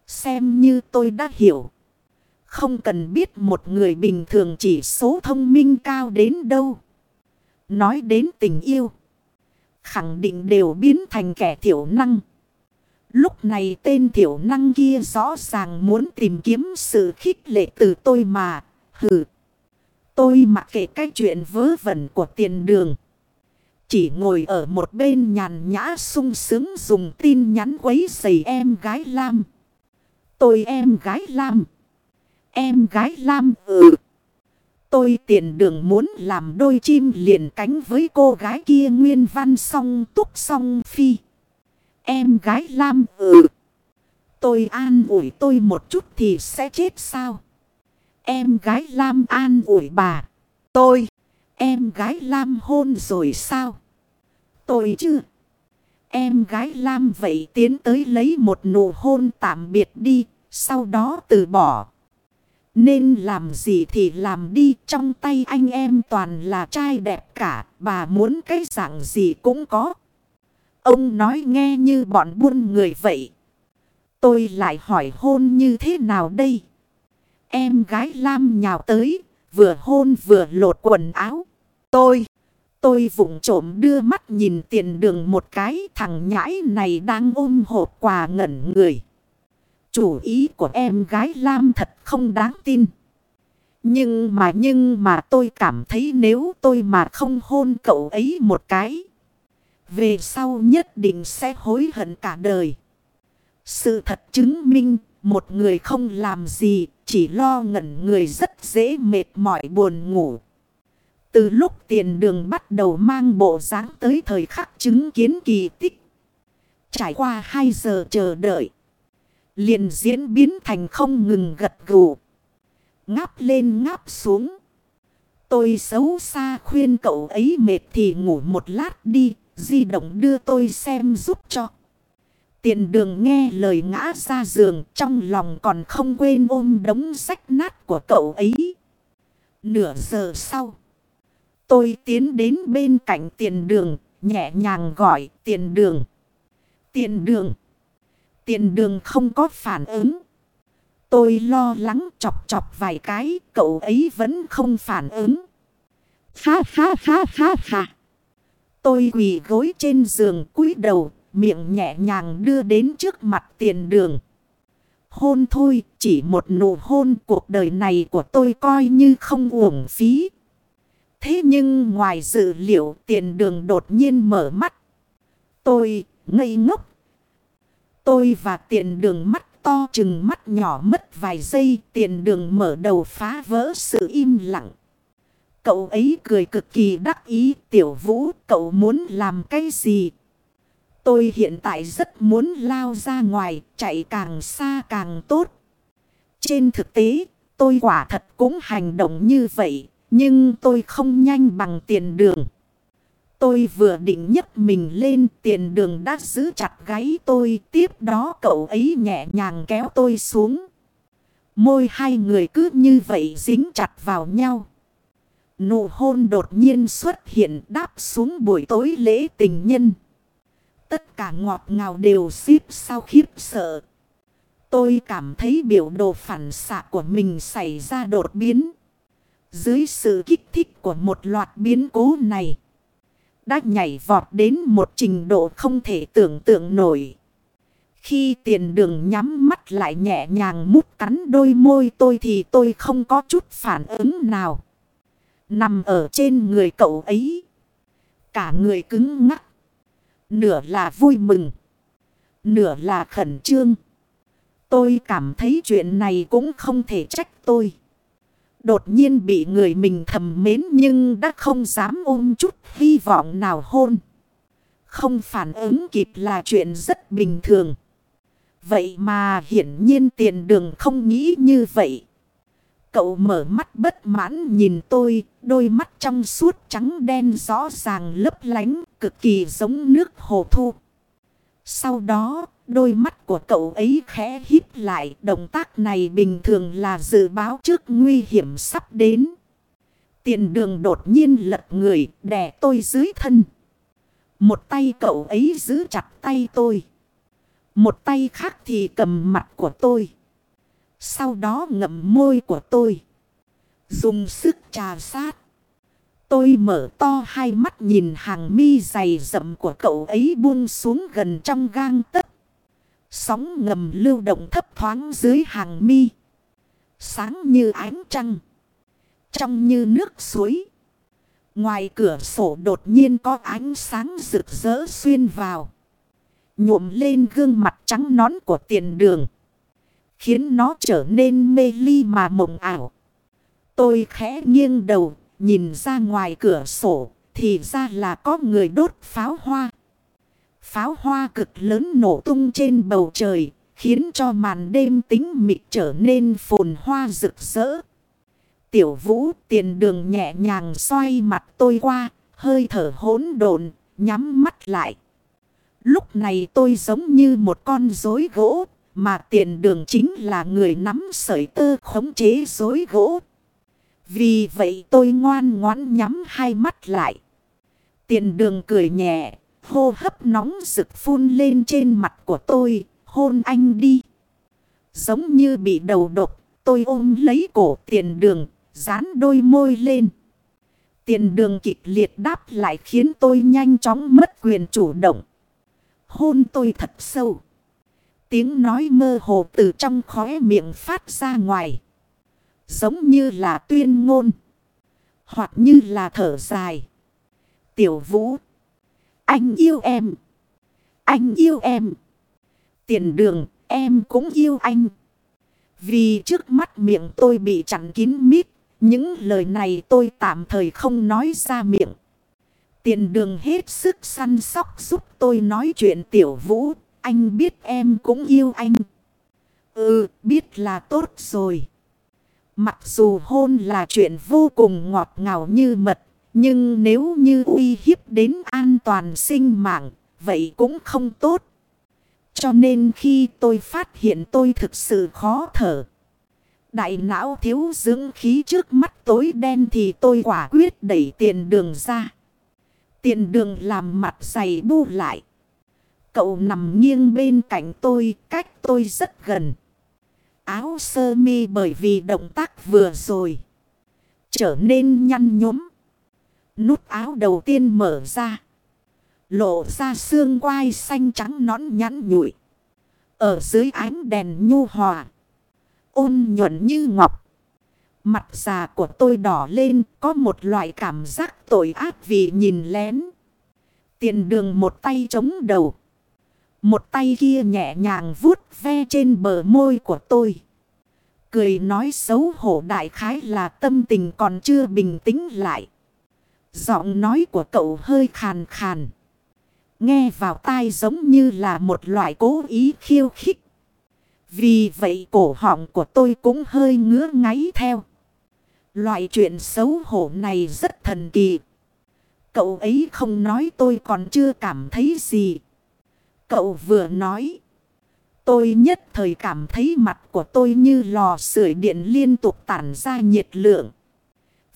Xem như tôi đã hiểu. Không cần biết một người bình thường chỉ số thông minh cao đến đâu. Nói đến tình yêu. Khẳng định đều biến thành kẻ thiểu năng. Lúc này tên thiểu năng kia rõ ràng muốn tìm kiếm sự khích lệ từ tôi mà. Hừ. Tôi mặc kệ cái chuyện vớ vẩn của tiền đường. Chỉ ngồi ở một bên nhàn nhã sung sướng dùng tin nhắn quấy giày em gái Lam. Tôi em gái Lam. Em gái Lam ừ. Tôi tiền đường muốn làm đôi chim liền cánh với cô gái kia nguyên văn song, túc song phi. Em gái Lam ừ. Tôi an ủi tôi một chút thì sẽ chết sao? Em gái Lam an ủi bà. Tôi. Em gái Lam hôn rồi sao? Tôi chứ. Em gái Lam vậy tiến tới lấy một nụ hôn tạm biệt đi. Sau đó từ bỏ. Nên làm gì thì làm đi. Trong tay anh em toàn là trai đẹp cả. Bà muốn cái dạng gì cũng có. Ông nói nghe như bọn buôn người vậy. Tôi lại hỏi hôn như thế nào đây? Em gái Lam nhào tới, vừa hôn vừa lột quần áo. Tôi, tôi vụng trộm đưa mắt nhìn tiền đường một cái thằng nhãi này đang ôm hộp quà ngẩn người. Chủ ý của em gái Lam thật không đáng tin. Nhưng mà nhưng mà tôi cảm thấy nếu tôi mà không hôn cậu ấy một cái. Về sau nhất định sẽ hối hận cả đời. Sự thật chứng minh một người không làm gì chỉ lo ngẩn người rất dễ mệt mỏi buồn ngủ. Từ lúc tiền đường bắt đầu mang bộ dáng tới thời khắc chứng kiến kỳ tích. Trải qua 2 giờ chờ đợi. liền diễn biến thành không ngừng gật gù. Ngáp lên ngáp xuống. Tôi xấu xa khuyên cậu ấy mệt thì ngủ một lát đi. Di động đưa tôi xem giúp cho. Tiền đường nghe lời ngã ra giường trong lòng còn không quên ôm đống sách nát của cậu ấy. Nửa giờ sau. Tôi tiến đến bên cạnh tiền đường, nhẹ nhàng gọi tiền đường. Tiền đường. Tiền đường không có phản ứng. Tôi lo lắng chọc chọc vài cái, cậu ấy vẫn không phản ứng. Ha ha ha ha ha. Tôi quỳ gối trên giường cúi đầu, miệng nhẹ nhàng đưa đến trước mặt tiền đường. Hôn thôi, chỉ một nụ hôn cuộc đời này của tôi coi như không uổng phí. Thế nhưng ngoài dự liệu tiền đường đột nhiên mở mắt. Tôi ngây ngốc. Tôi và tiền đường mắt to chừng mắt nhỏ mất vài giây tiền đường mở đầu phá vỡ sự im lặng. Cậu ấy cười cực kỳ đắc ý. Tiểu vũ cậu muốn làm cái gì? Tôi hiện tại rất muốn lao ra ngoài. Chạy càng xa càng tốt. Trên thực tế, tôi quả thật cũng hành động như vậy. Nhưng tôi không nhanh bằng tiền đường. Tôi vừa định nhấc mình lên, tiền đường đã giữ chặt gáy tôi. Tiếp đó cậu ấy nhẹ nhàng kéo tôi xuống. Môi hai người cứ như vậy dính chặt vào nhau. Nụ hôn đột nhiên xuất hiện đáp xuống buổi tối lễ tình nhân. Tất cả ngọt ngào đều xíp sao khiếp sợ. Tôi cảm thấy biểu đồ phản xạ của mình xảy ra đột biến. Dưới sự kích thích của một loạt biến cố này. Đã nhảy vọt đến một trình độ không thể tưởng tượng nổi. Khi tiền đường nhắm mắt lại nhẹ nhàng mút cắn đôi môi tôi thì tôi không có chút phản ứng nào. Nằm ở trên người cậu ấy. Cả người cứng ngắc. Nửa là vui mừng. Nửa là khẩn trương. Tôi cảm thấy chuyện này cũng không thể trách tôi. Đột nhiên bị người mình thầm mến nhưng đã không dám ôm chút hy vọng nào hôn. Không phản ứng kịp là chuyện rất bình thường. Vậy mà hiển nhiên tiền đường không nghĩ như vậy. Cậu mở mắt bất mãn nhìn tôi, đôi mắt trong suốt trắng đen rõ ràng lấp lánh, cực kỳ giống nước hồ thu. Sau đó, đôi mắt của cậu ấy khẽ híp lại, động tác này bình thường là dự báo trước nguy hiểm sắp đến. Tiền đường đột nhiên lật người, đè tôi dưới thân. Một tay cậu ấy giữ chặt tay tôi. Một tay khác thì cầm mặt của tôi. Sau đó ngậm môi của tôi. Dùng sức trà sát. Tôi mở to hai mắt nhìn hàng mi dày rậm của cậu ấy buông xuống gần trong gang tấc. Sóng ngầm lưu động thấp thoáng dưới hàng mi. Sáng như ánh trăng. Trong như nước suối. Ngoài cửa sổ đột nhiên có ánh sáng rực rỡ xuyên vào. Nhuộm lên gương mặt trắng nón của tiền đường. Khiến nó trở nên mê ly mà mộng ảo. Tôi khẽ nghiêng đầu, nhìn ra ngoài cửa sổ, thì ra là có người đốt pháo hoa. Pháo hoa cực lớn nổ tung trên bầu trời, khiến cho màn đêm tính mịt trở nên phồn hoa rực rỡ. Tiểu vũ tiền đường nhẹ nhàng xoay mặt tôi qua, hơi thở hỗn độn, nhắm mắt lại. Lúc này tôi giống như một con rối gỗ, mà tiền đường chính là người nắm sợi tơ khống chế rối gỗ. Vì vậy tôi ngoan ngoãn nhắm hai mắt lại. Tiền đường cười nhẹ, hô hấp nóng rực phun lên trên mặt của tôi, hôn anh đi. Giống như bị đầu độc, tôi ôm lấy cổ tiền đường, dán đôi môi lên. Tiền đường kịch liệt đáp lại khiến tôi nhanh chóng mất quyền chủ động. Hôn tôi thật sâu. Tiếng nói mơ hồ từ trong khóe miệng phát ra ngoài. Giống như là tuyên ngôn. Hoặc như là thở dài. Tiểu vũ. Anh yêu em. Anh yêu em. Tiền đường, em cũng yêu anh. Vì trước mắt miệng tôi bị chặn kín mít. Những lời này tôi tạm thời không nói ra miệng. Tiền đường hết sức săn sóc giúp tôi nói chuyện tiểu vũ. Anh biết em cũng yêu anh. Ừ, biết là tốt rồi. Mặc dù hôn là chuyện vô cùng ngọt ngào như mật. Nhưng nếu như uy hiếp đến an toàn sinh mạng, vậy cũng không tốt. Cho nên khi tôi phát hiện tôi thực sự khó thở. Đại não thiếu dưỡng khí trước mắt tối đen thì tôi quả quyết đẩy tiền đường ra. Tiền đường làm mặt dày bu lại. Cậu nằm nghiêng bên cạnh tôi, cách tôi rất gần. Áo sơ mi bởi vì động tác vừa rồi. Trở nên nhăn nhúm. Nút áo đầu tiên mở ra. Lộ ra xương quai xanh trắng nõn nhắn nhụi. Ở dưới ánh đèn nhu hòa. Ôn nhuận như ngọc. Mặt già của tôi đỏ lên có một loại cảm giác tội ác vì nhìn lén. Tiền đường một tay chống đầu. Một tay kia nhẹ nhàng vuốt ve trên bờ môi của tôi. Cười nói xấu hổ đại khái là tâm tình còn chưa bình tĩnh lại. Giọng nói của cậu hơi khàn khàn. Nghe vào tai giống như là một loại cố ý khiêu khích. Vì vậy cổ họng của tôi cũng hơi ngứa ngáy theo. Loại chuyện xấu hổ này rất thần kỳ. Cậu ấy không nói tôi còn chưa cảm thấy gì. Cậu vừa nói. Tôi nhất thời cảm thấy mặt của tôi như lò sưởi điện liên tục tản ra nhiệt lượng.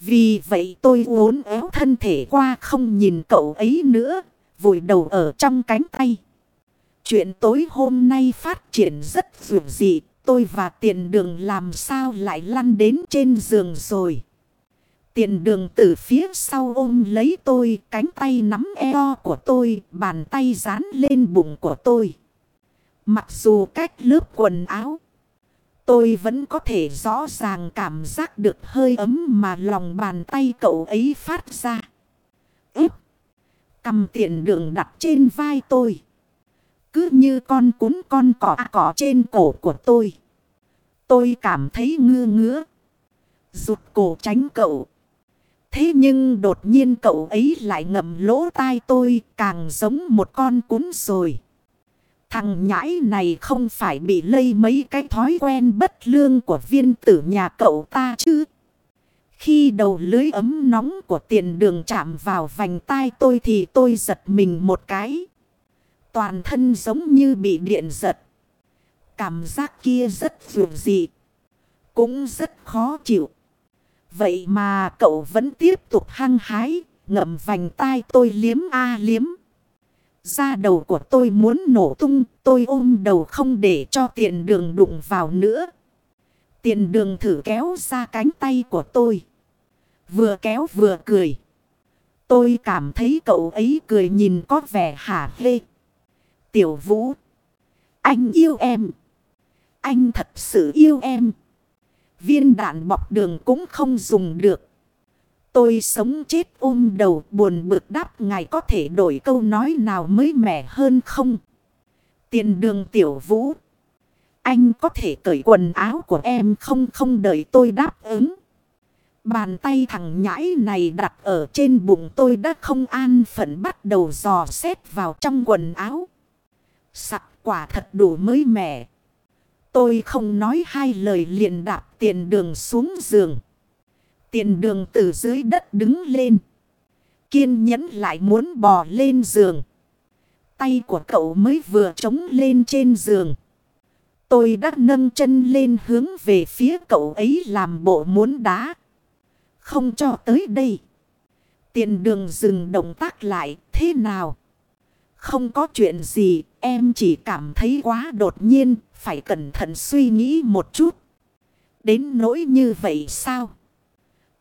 Vì vậy tôi uốn éo thân thể qua không nhìn cậu ấy nữa. vùi đầu ở trong cánh tay. Chuyện tối hôm nay phát triển rất dù dị. Tôi và tiền đường làm sao lại lăn đến trên giường rồi. Tiền đường từ phía sau ôm lấy tôi, cánh tay nắm eo của tôi, bàn tay dán lên bụng của tôi. Mặc dù cách lớp quần áo, tôi vẫn có thể rõ ràng cảm giác được hơi ấm mà lòng bàn tay cậu ấy phát ra. Úp! Cầm tiền đường đặt trên vai tôi. Cứ như con cún con cỏ cỏ trên cổ của tôi. Tôi cảm thấy ngư ngứa. Rụt cổ tránh cậu. Thế nhưng đột nhiên cậu ấy lại ngậm lỗ tai tôi, càng giống một con cún rồi. Thằng nhãi này không phải bị lây mấy cái thói quen bất lương của viên tử nhà cậu ta chứ. Khi đầu lưới ấm nóng của tiền đường chạm vào vành tai tôi thì tôi giật mình một cái. Toàn thân giống như bị điện giật. Cảm giác kia rất vượt dị. Cũng rất khó chịu. Vậy mà cậu vẫn tiếp tục hăng hái, ngậm vành tai tôi liếm a liếm. Da đầu của tôi muốn nổ tung, tôi ôm đầu không để cho tiền đường đụng vào nữa. Tiền đường thử kéo ra cánh tay của tôi. Vừa kéo vừa cười. Tôi cảm thấy cậu ấy cười nhìn có vẻ hả hê. Tiểu vũ. Anh yêu em. Anh thật sự yêu em. Viên đạn bọc đường cũng không dùng được. Tôi sống chết ôm đầu buồn bực đáp ngài có thể đổi câu nói nào mới mẻ hơn không? Tiền đường tiểu vũ. Anh có thể cởi quần áo của em không không đợi tôi đáp ứng. Bàn tay thằng nhãi này đặt ở trên bụng tôi đã không an phận bắt đầu dò xét vào trong quần áo. Sặc, quả thật đủ mới mẻ. Tôi không nói hai lời liền đạp tiền đường xuống giường. Tiền đường từ dưới đất đứng lên. Kiên nhẫn lại muốn bò lên giường. Tay của cậu mới vừa trống lên trên giường. Tôi đã nâng chân lên hướng về phía cậu ấy làm bộ muốn đá. Không cho tới đây. Tiền đường dừng động tác lại. Thế nào? Không có chuyện gì. Em chỉ cảm thấy quá đột nhiên. Phải cẩn thận suy nghĩ một chút. Đến nỗi như vậy sao?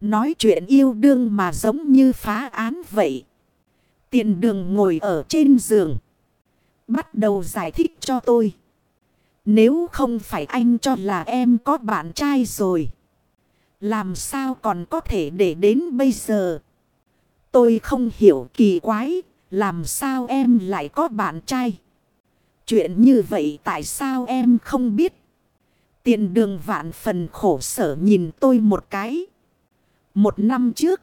Nói chuyện yêu đương mà giống như phá án vậy. Tiền đường ngồi ở trên giường. Bắt đầu giải thích cho tôi. Nếu không phải anh cho là em có bạn trai rồi. Làm sao còn có thể để đến bây giờ? Tôi không hiểu kỳ quái. Làm sao em lại có bạn trai? Chuyện như vậy tại sao em không biết? Tiền đường vạn phần khổ sở nhìn tôi một cái. Một năm trước.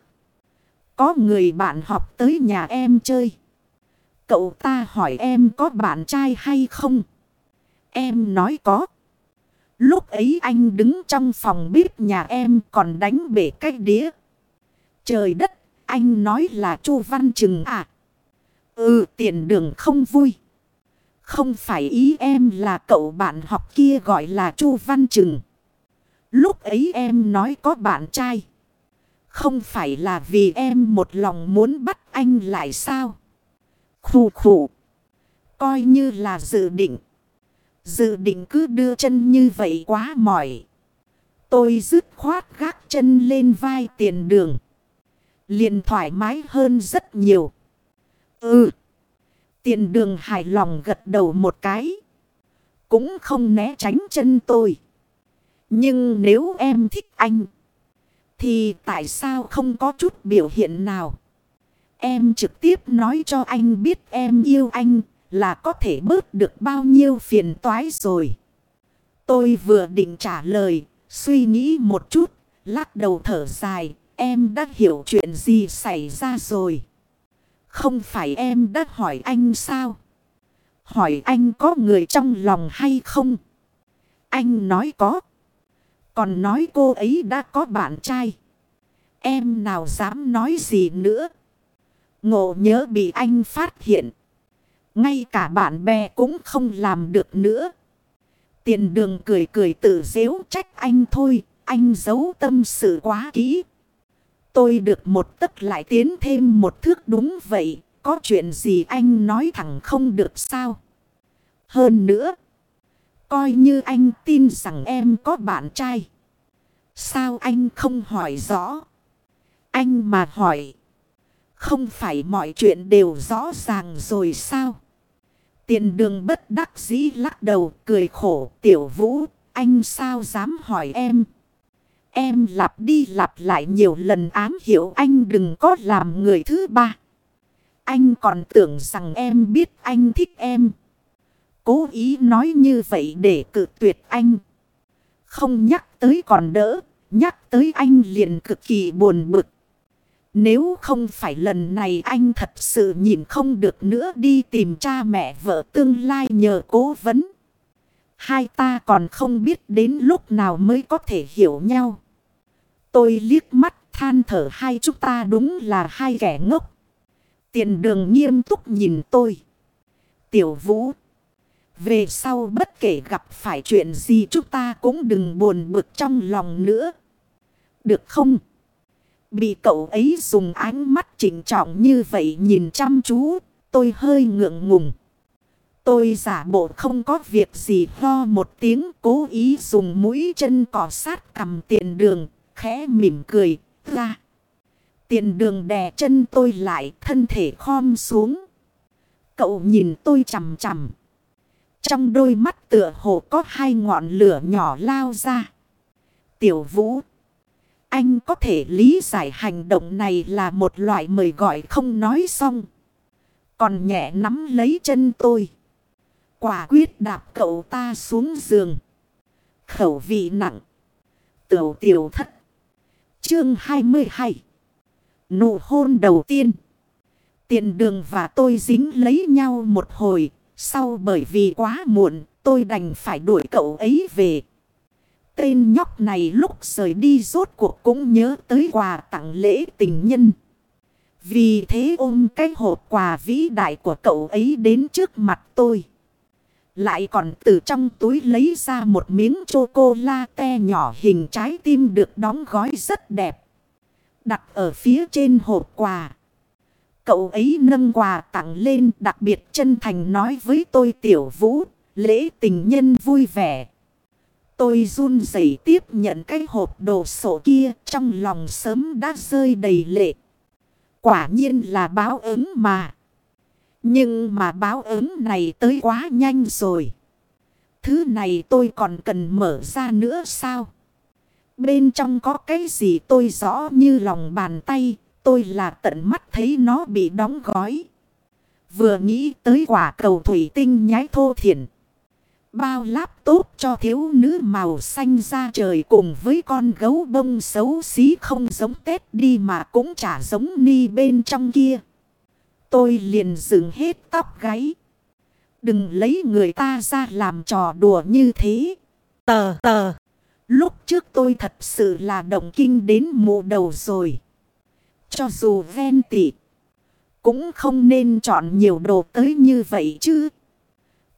Có người bạn học tới nhà em chơi. Cậu ta hỏi em có bạn trai hay không? Em nói có. Lúc ấy anh đứng trong phòng bếp nhà em còn đánh bể cái đĩa. Trời đất, anh nói là Chu Văn Trừng à? Ừ, tiền đường không vui. Không phải ý em là cậu bạn học kia gọi là Chu Văn Trừng. Lúc ấy em nói có bạn trai. Không phải là vì em một lòng muốn bắt anh lại sao? Khủ khủ. Coi như là dự định. Dự định cứ đưa chân như vậy quá mỏi. Tôi dứt khoát gác chân lên vai tiền đường. Liền thoải mái hơn rất nhiều. Ừ. Tiền đường hài lòng gật đầu một cái. Cũng không né tránh chân tôi. Nhưng nếu em thích anh. Thì tại sao không có chút biểu hiện nào? Em trực tiếp nói cho anh biết em yêu anh là có thể bớt được bao nhiêu phiền toái rồi. Tôi vừa định trả lời, suy nghĩ một chút, lắc đầu thở dài, em đã hiểu chuyện gì xảy ra rồi. Không phải em đã hỏi anh sao? Hỏi anh có người trong lòng hay không? Anh nói có. Còn nói cô ấy đã có bạn trai. Em nào dám nói gì nữa. Ngộ nhớ bị anh phát hiện. Ngay cả bạn bè cũng không làm được nữa. Tiền đường cười cười tự dễu trách anh thôi. Anh giấu tâm sự quá kỹ. Tôi được một tấc lại tiến thêm một thước đúng vậy. có chuyện gì anh nói thẳng không được sao? Hơn nữa, coi như anh tin rằng em có bạn trai. Sao anh không hỏi rõ? Anh mà hỏi, không phải mọi chuyện đều rõ ràng rồi sao? Tiền đường bất đắc dĩ lắc đầu cười khổ tiểu vũ, anh sao dám hỏi em? Em lặp đi lặp lại nhiều lần ám hiểu anh đừng có làm người thứ ba. Anh còn tưởng rằng em biết anh thích em. Cố ý nói như vậy để cự tuyệt anh. Không nhắc tới còn đỡ. Nhắc tới anh liền cực kỳ buồn bực. Nếu không phải lần này anh thật sự nhìn không được nữa đi tìm cha mẹ vợ tương lai nhờ cố vấn. Hai ta còn không biết đến lúc nào mới có thể hiểu nhau. Tôi liếc mắt than thở hai chúng ta đúng là hai kẻ ngốc. Tiền đường nghiêm túc nhìn tôi. Tiểu vũ. Về sau bất kể gặp phải chuyện gì chúng ta cũng đừng buồn bực trong lòng nữa. Được không? Bị cậu ấy dùng ánh mắt chỉnh trọng như vậy nhìn chăm chú. Tôi hơi ngượng ngùng. Tôi giả bộ không có việc gì ho một tiếng cố ý dùng mũi chân cỏ sát cầm tiền đường khẽ mỉm cười, ra. Tiền đường đè chân tôi lại, thân thể khom xuống. Cậu nhìn tôi chầm chầm. Trong đôi mắt tựa hồ có hai ngọn lửa nhỏ lao ra. Tiểu vũ. Anh có thể lý giải hành động này là một loại mời gọi không nói xong. Còn nhẹ nắm lấy chân tôi. Quả quyết đạp cậu ta xuống giường. Khẩu vị nặng. Tiểu tiểu thất. Chương 22 Nụ hôn đầu tiên. Tiền đường và tôi dính lấy nhau một hồi. Sau bởi vì quá muộn, tôi đành phải đuổi cậu ấy về. Tên nhóc này lúc rời đi rốt cuộc cũng nhớ tới quà tặng lễ tình nhân. Vì thế ôm cái hộp quà vĩ đại của cậu ấy đến trước mặt tôi lại còn từ trong túi lấy ra một miếng chocolate nhỏ hình trái tim được đóng gói rất đẹp. Đặt ở phía trên hộp quà. Cậu ấy nâng quà tặng lên đặc biệt chân thành nói với tôi tiểu vũ, lễ tình nhân vui vẻ. Tôi run rẩy tiếp nhận cái hộp đồ sổ kia trong lòng sớm đã rơi đầy lệ. Quả nhiên là báo ứng mà. Nhưng mà báo ứng này tới quá nhanh rồi. Thứ này tôi còn cần mở ra nữa sao? Bên trong có cái gì tôi rõ như lòng bàn tay. Tôi là tận mắt thấy nó bị đóng gói. Vừa nghĩ tới quả cầu thủy tinh nhái thô thiển. Bao láp tốt cho thiếu nữ màu xanh ra trời cùng với con gấu bông xấu xí không giống Tết đi mà cũng chả giống ni bên trong kia. Tôi liền dựng hết tóc gáy. Đừng lấy người ta ra làm trò đùa như thế. Tờ tờ. Lúc trước tôi thật sự là động kinh đến mù đầu rồi. Cho dù ven tị. Cũng không nên chọn nhiều đồ tới như vậy chứ.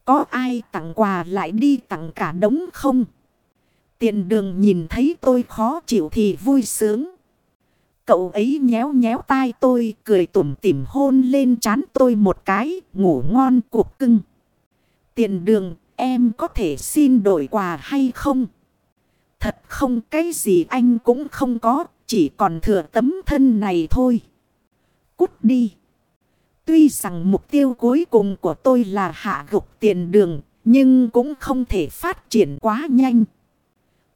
Có ai tặng quà lại đi tặng cả đống không? Tiền đường nhìn thấy tôi khó chịu thì vui sướng. Cậu ấy nhéo nhéo tai tôi, cười tủm tỉm hôn lên chán tôi một cái, ngủ ngon cuộc cưng. Tiền đường, em có thể xin đổi quà hay không? Thật không, cái gì anh cũng không có, chỉ còn thừa tấm thân này thôi. Cút đi. Tuy rằng mục tiêu cuối cùng của tôi là hạ gục tiền đường, nhưng cũng không thể phát triển quá nhanh.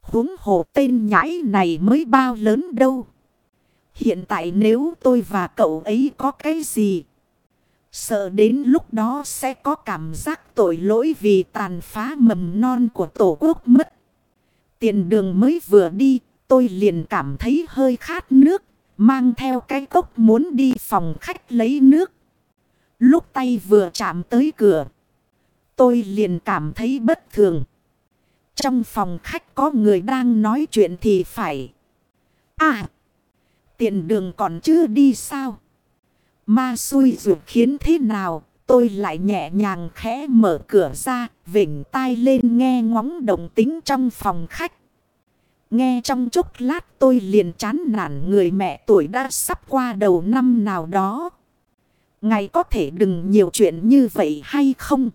Huống hồ tên nhãi này mới bao lớn đâu. Hiện tại nếu tôi và cậu ấy có cái gì. Sợ đến lúc đó sẽ có cảm giác tội lỗi vì tàn phá mầm non của tổ quốc mất. Tiền đường mới vừa đi, tôi liền cảm thấy hơi khát nước, mang theo cái cốc muốn đi phòng khách lấy nước. Lúc tay vừa chạm tới cửa, tôi liền cảm thấy bất thường. Trong phòng khách có người đang nói chuyện thì phải. À! Tiền đường còn chưa đi sao? Ma xui ruột khiến thế nào? Tôi lại nhẹ nhàng khẽ mở cửa ra, vỉnh tai lên nghe ngóng đồng tính trong phòng khách. Nghe trong chốc lát tôi liền chán nản người mẹ tuổi đã sắp qua đầu năm nào đó. ngày có thể đừng nhiều chuyện như vậy hay không?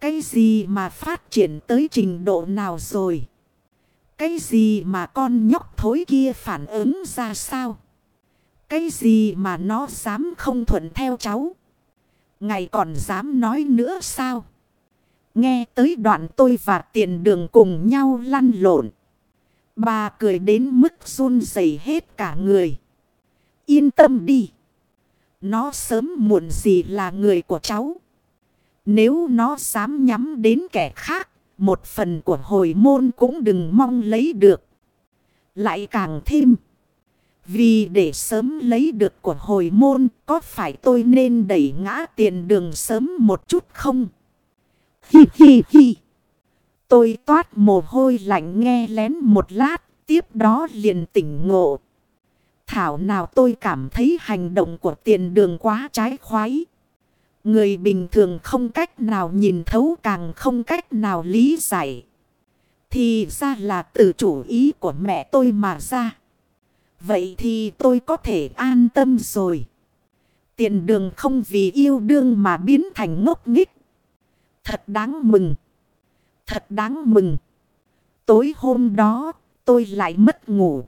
Cái gì mà phát triển tới trình độ nào rồi? Cái gì mà con nhóc thối kia phản ứng ra sao? Cái gì mà nó dám không thuận theo cháu? ngày còn dám nói nữa sao? Nghe tới đoạn tôi và tiền đường cùng nhau lăn lộn. Bà cười đến mức run rẩy hết cả người. Yên tâm đi. Nó sớm muộn gì là người của cháu. Nếu nó dám nhắm đến kẻ khác, một phần của hồi môn cũng đừng mong lấy được. Lại càng thêm. Vì để sớm lấy được của hồi môn, có phải tôi nên đẩy ngã tiền đường sớm một chút không? Hi hi hi. Tôi toát mồ hôi lạnh nghe lén một lát, tiếp đó liền tỉnh ngộ. Thảo nào tôi cảm thấy hành động của tiền đường quá trái khoái. Người bình thường không cách nào nhìn thấu, càng không cách nào lý giải. Thì ra là từ chủ ý của mẹ tôi mà ra. Vậy thì tôi có thể an tâm rồi. Tiền đường không vì yêu đương mà biến thành ngốc nghích. Thật đáng mừng. Thật đáng mừng. Tối hôm đó, tôi lại mất ngủ.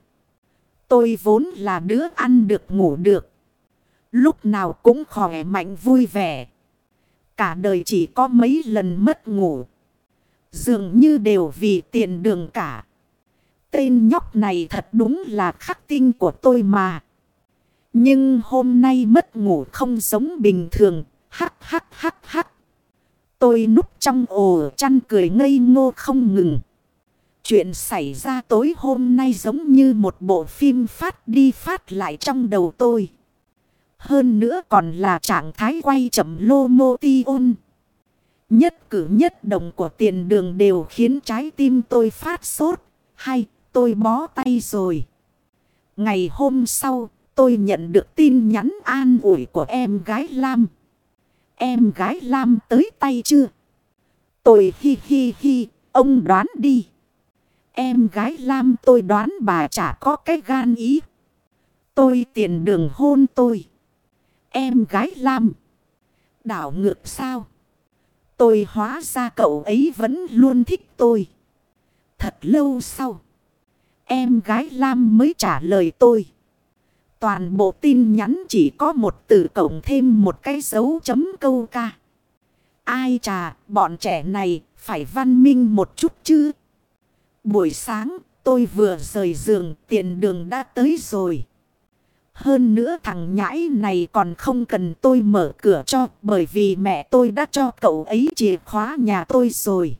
Tôi vốn là đứa ăn được ngủ được. Lúc nào cũng khỏe mạnh vui vẻ. Cả đời chỉ có mấy lần mất ngủ. Dường như đều vì tiền đường cả. Tên nhóc này thật đúng là khắc tinh của tôi mà. Nhưng hôm nay mất ngủ không giống bình thường. Hắc hắc hắc hắc. Tôi núp trong ổ chăn cười ngây ngô không ngừng. Chuyện xảy ra tối hôm nay giống như một bộ phim phát đi phát lại trong đầu tôi. Hơn nữa còn là trạng thái quay chậm lô mô ti ôn. Nhất cử nhất động của tiền đường đều khiến trái tim tôi phát sốt. Hay tôi bó tay rồi. Ngày hôm sau tôi nhận được tin nhắn an ủi của em gái Lam. Em gái Lam tới tay chưa? Tôi hi hi hi, ông đoán đi. Em gái Lam tôi đoán bà chả có cái gan ý. Tôi tiền đường hôn tôi. Em gái Lam. Đảo ngược sao? Tôi hóa ra cậu ấy vẫn luôn thích tôi. Thật lâu sau. Em gái Lam mới trả lời tôi. Toàn bộ tin nhắn chỉ có một từ cộng thêm một cái dấu chấm câu ca. Ai trà, bọn trẻ này phải văn minh một chút chứ. Buổi sáng, tôi vừa rời giường, tiền đường đã tới rồi. Hơn nữa thằng nhãi này còn không cần tôi mở cửa cho bởi vì mẹ tôi đã cho cậu ấy chìa khóa nhà tôi rồi.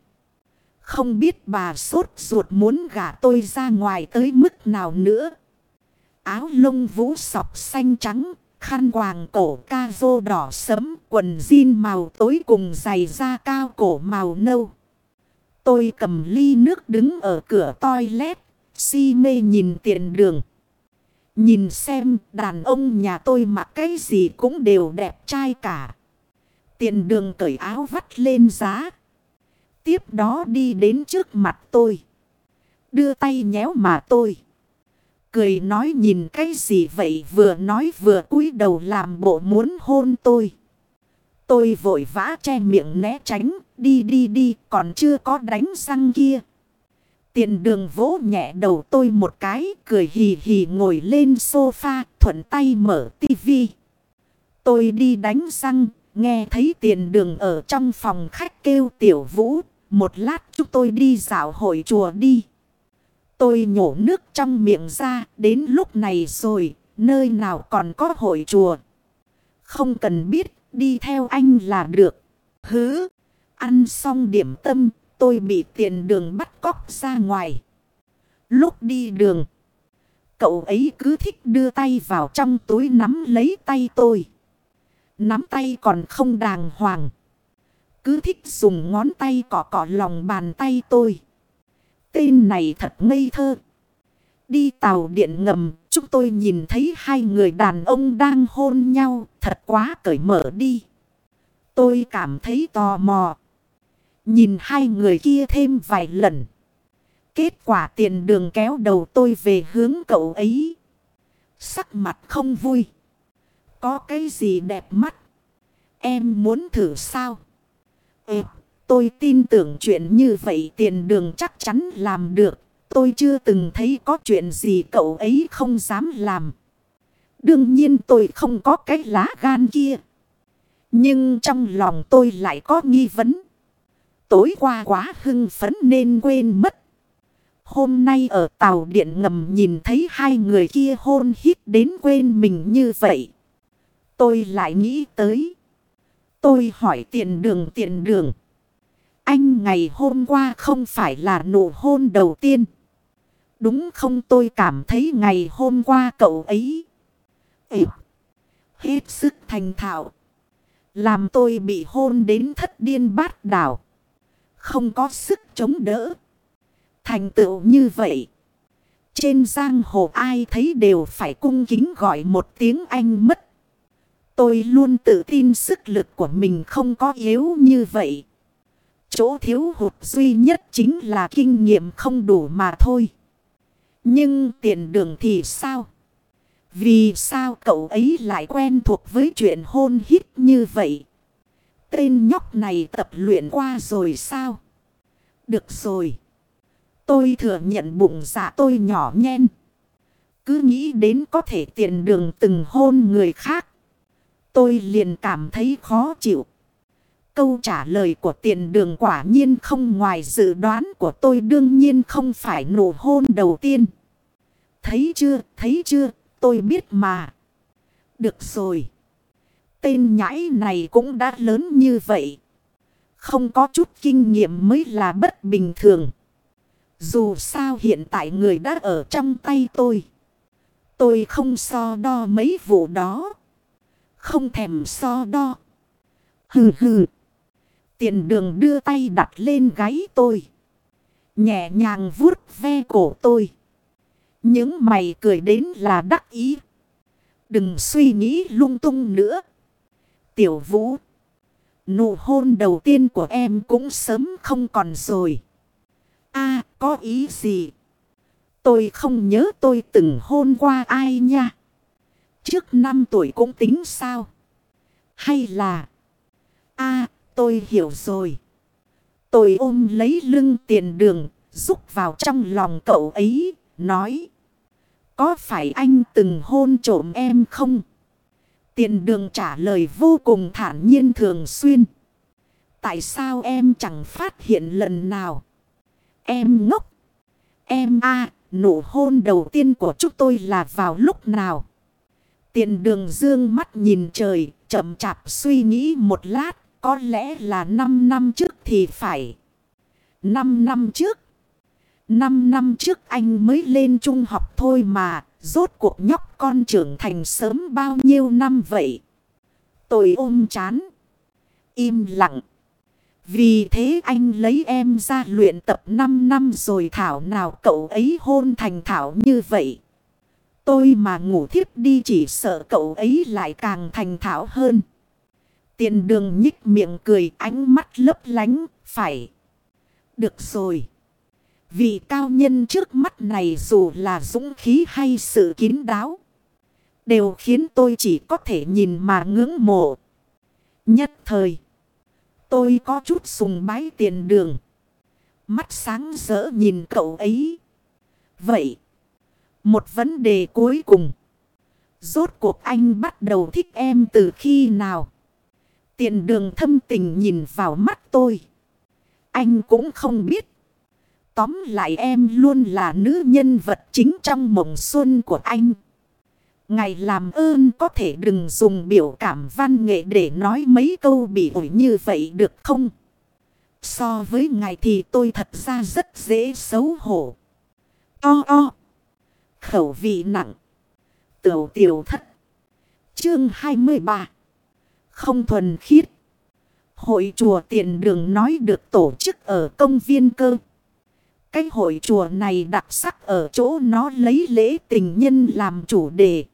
Không biết bà sốt ruột muốn gả tôi ra ngoài tới mức nào nữa. Áo lông vũ sọc xanh trắng, khăn quàng cổ ca vô đỏ sẫm, quần jean màu tối cùng giày da cao cổ màu nâu. Tôi cầm ly nước đứng ở cửa toilet, si mê nhìn tiền đường. Nhìn xem đàn ông nhà tôi mặc cái gì cũng đều đẹp trai cả. Tiền đường cởi áo vắt lên giá. Tiếp đó đi đến trước mặt tôi. Đưa tay nhéo mà tôi. Cười nói nhìn cái gì vậy vừa nói vừa cúi đầu làm bộ muốn hôn tôi. Tôi vội vã che miệng né tránh, đi đi đi, còn chưa có đánh răng kia. Tiền đường vỗ nhẹ đầu tôi một cái, cười hì hì ngồi lên sofa, thuận tay mở tivi. Tôi đi đánh răng, nghe thấy tiền đường ở trong phòng khách kêu tiểu vũ. Một lát chúng tôi đi dạo hội chùa đi. Tôi nhổ nước trong miệng ra, đến lúc này rồi, nơi nào còn có hội chùa. Không cần biết, đi theo anh là được. Hứ, ăn xong điểm tâm, tôi bị tiền đường bắt cóc ra ngoài. Lúc đi đường, cậu ấy cứ thích đưa tay vào trong túi nắm lấy tay tôi. Nắm tay còn không đàng hoàng. Cứ thích dùng ngón tay cọ cọ lòng bàn tay tôi. Tên này thật ngây thơ. Đi tàu điện ngầm, chúng tôi nhìn thấy hai người đàn ông đang hôn nhau, thật quá cởi mở đi. Tôi cảm thấy tò mò. Nhìn hai người kia thêm vài lần. Kết quả tiền đường kéo đầu tôi về hướng cậu ấy. Sắc mặt không vui. Có cái gì đẹp mắt. Em muốn thử sao? Ừ, tôi tin tưởng chuyện như vậy tiền đường chắc chắn làm được. Tôi chưa từng thấy có chuyện gì cậu ấy không dám làm. Đương nhiên tôi không có cái lá gan kia. Nhưng trong lòng tôi lại có nghi vấn. Tối qua quá hưng phấn nên quên mất. Hôm nay ở tàu điện ngầm nhìn thấy hai người kia hôn hít đến quên mình như vậy. Tôi lại nghĩ tới. Tôi hỏi tiền đường tiền đường. Anh ngày hôm qua không phải là nụ hôn đầu tiên. Đúng không tôi cảm thấy ngày hôm qua cậu ấy. Ê, hết sức thành thạo. Làm tôi bị hôn đến thất điên bát đảo. Không có sức chống đỡ. Thành tựu như vậy. Trên giang hồ ai thấy đều phải cung kính gọi một tiếng anh mất. Tôi luôn tự tin sức lực của mình không có yếu như vậy. Chỗ thiếu hụt duy nhất chính là kinh nghiệm không đủ mà thôi. Nhưng tiền đường thì sao? Vì sao cậu ấy lại quen thuộc với chuyện hôn hít như vậy? Tên nhóc này tập luyện qua rồi sao? Được rồi. Tôi thừa nhận bụng dạ tôi nhỏ nhen. Cứ nghĩ đến có thể tiền đường từng hôn người khác. Tôi liền cảm thấy khó chịu. Câu trả lời của tiền đường quả nhiên không ngoài dự đoán của tôi đương nhiên không phải nổ hôn đầu tiên. Thấy chưa, thấy chưa, tôi biết mà. Được rồi. Tên nhãi này cũng đã lớn như vậy. Không có chút kinh nghiệm mới là bất bình thường. Dù sao hiện tại người đã ở trong tay tôi. Tôi không so đo mấy vụ đó. Không thèm so đo. Hừ hừ. Tiền đường đưa tay đặt lên gáy tôi. Nhẹ nhàng vuốt ve cổ tôi. Những mày cười đến là đắc ý. Đừng suy nghĩ lung tung nữa. Tiểu vũ. Nụ hôn đầu tiên của em cũng sớm không còn rồi. a có ý gì? Tôi không nhớ tôi từng hôn qua ai nha. Trước năm tuổi cũng tính sao? Hay là... a tôi hiểu rồi. Tôi ôm lấy lưng tiền đường, rúc vào trong lòng cậu ấy, nói. Có phải anh từng hôn trộm em không? Tiền đường trả lời vô cùng thản nhiên thường xuyên. Tại sao em chẳng phát hiện lần nào? Em ngốc. Em a nụ hôn đầu tiên của chúng tôi là vào lúc nào? Tiền đường dương mắt nhìn trời, chậm chạp suy nghĩ một lát, có lẽ là 5 năm trước thì phải. 5 năm trước. 5 năm trước anh mới lên trung học thôi mà, rốt cuộc nhóc con trưởng thành sớm bao nhiêu năm vậy. Tôi ôm chán. Im lặng. Vì thế anh lấy em ra luyện tập 5 năm rồi thảo nào cậu ấy hôn thành thảo như vậy. Tôi mà ngủ thiếp đi chỉ sợ cậu ấy lại càng thành thảo hơn. Tiền đường nhích miệng cười ánh mắt lấp lánh, phải. Được rồi. Vị cao nhân trước mắt này dù là dũng khí hay sự kín đáo. Đều khiến tôi chỉ có thể nhìn mà ngưỡng mộ. Nhất thời. Tôi có chút sùng bái tiền đường. Mắt sáng rỡ nhìn cậu ấy. Vậy. Một vấn đề cuối cùng. Rốt cuộc anh bắt đầu thích em từ khi nào? Tiền đường thâm tình nhìn vào mắt tôi. Anh cũng không biết. Tóm lại em luôn là nữ nhân vật chính trong mộng xuân của anh. Ngài làm ơn có thể đừng dùng biểu cảm văn nghệ để nói mấy câu bị ổi như vậy được không? So với ngài thì tôi thật ra rất dễ xấu hổ. O o. Khẩu vị nặng. Tiểu tiểu thất. Chương 23. Không thuần khiết. Hội chùa tiền đường nói được tổ chức ở công viên cơ. Cái hội chùa này đặc sắc ở chỗ nó lấy lễ tình nhân làm chủ đề.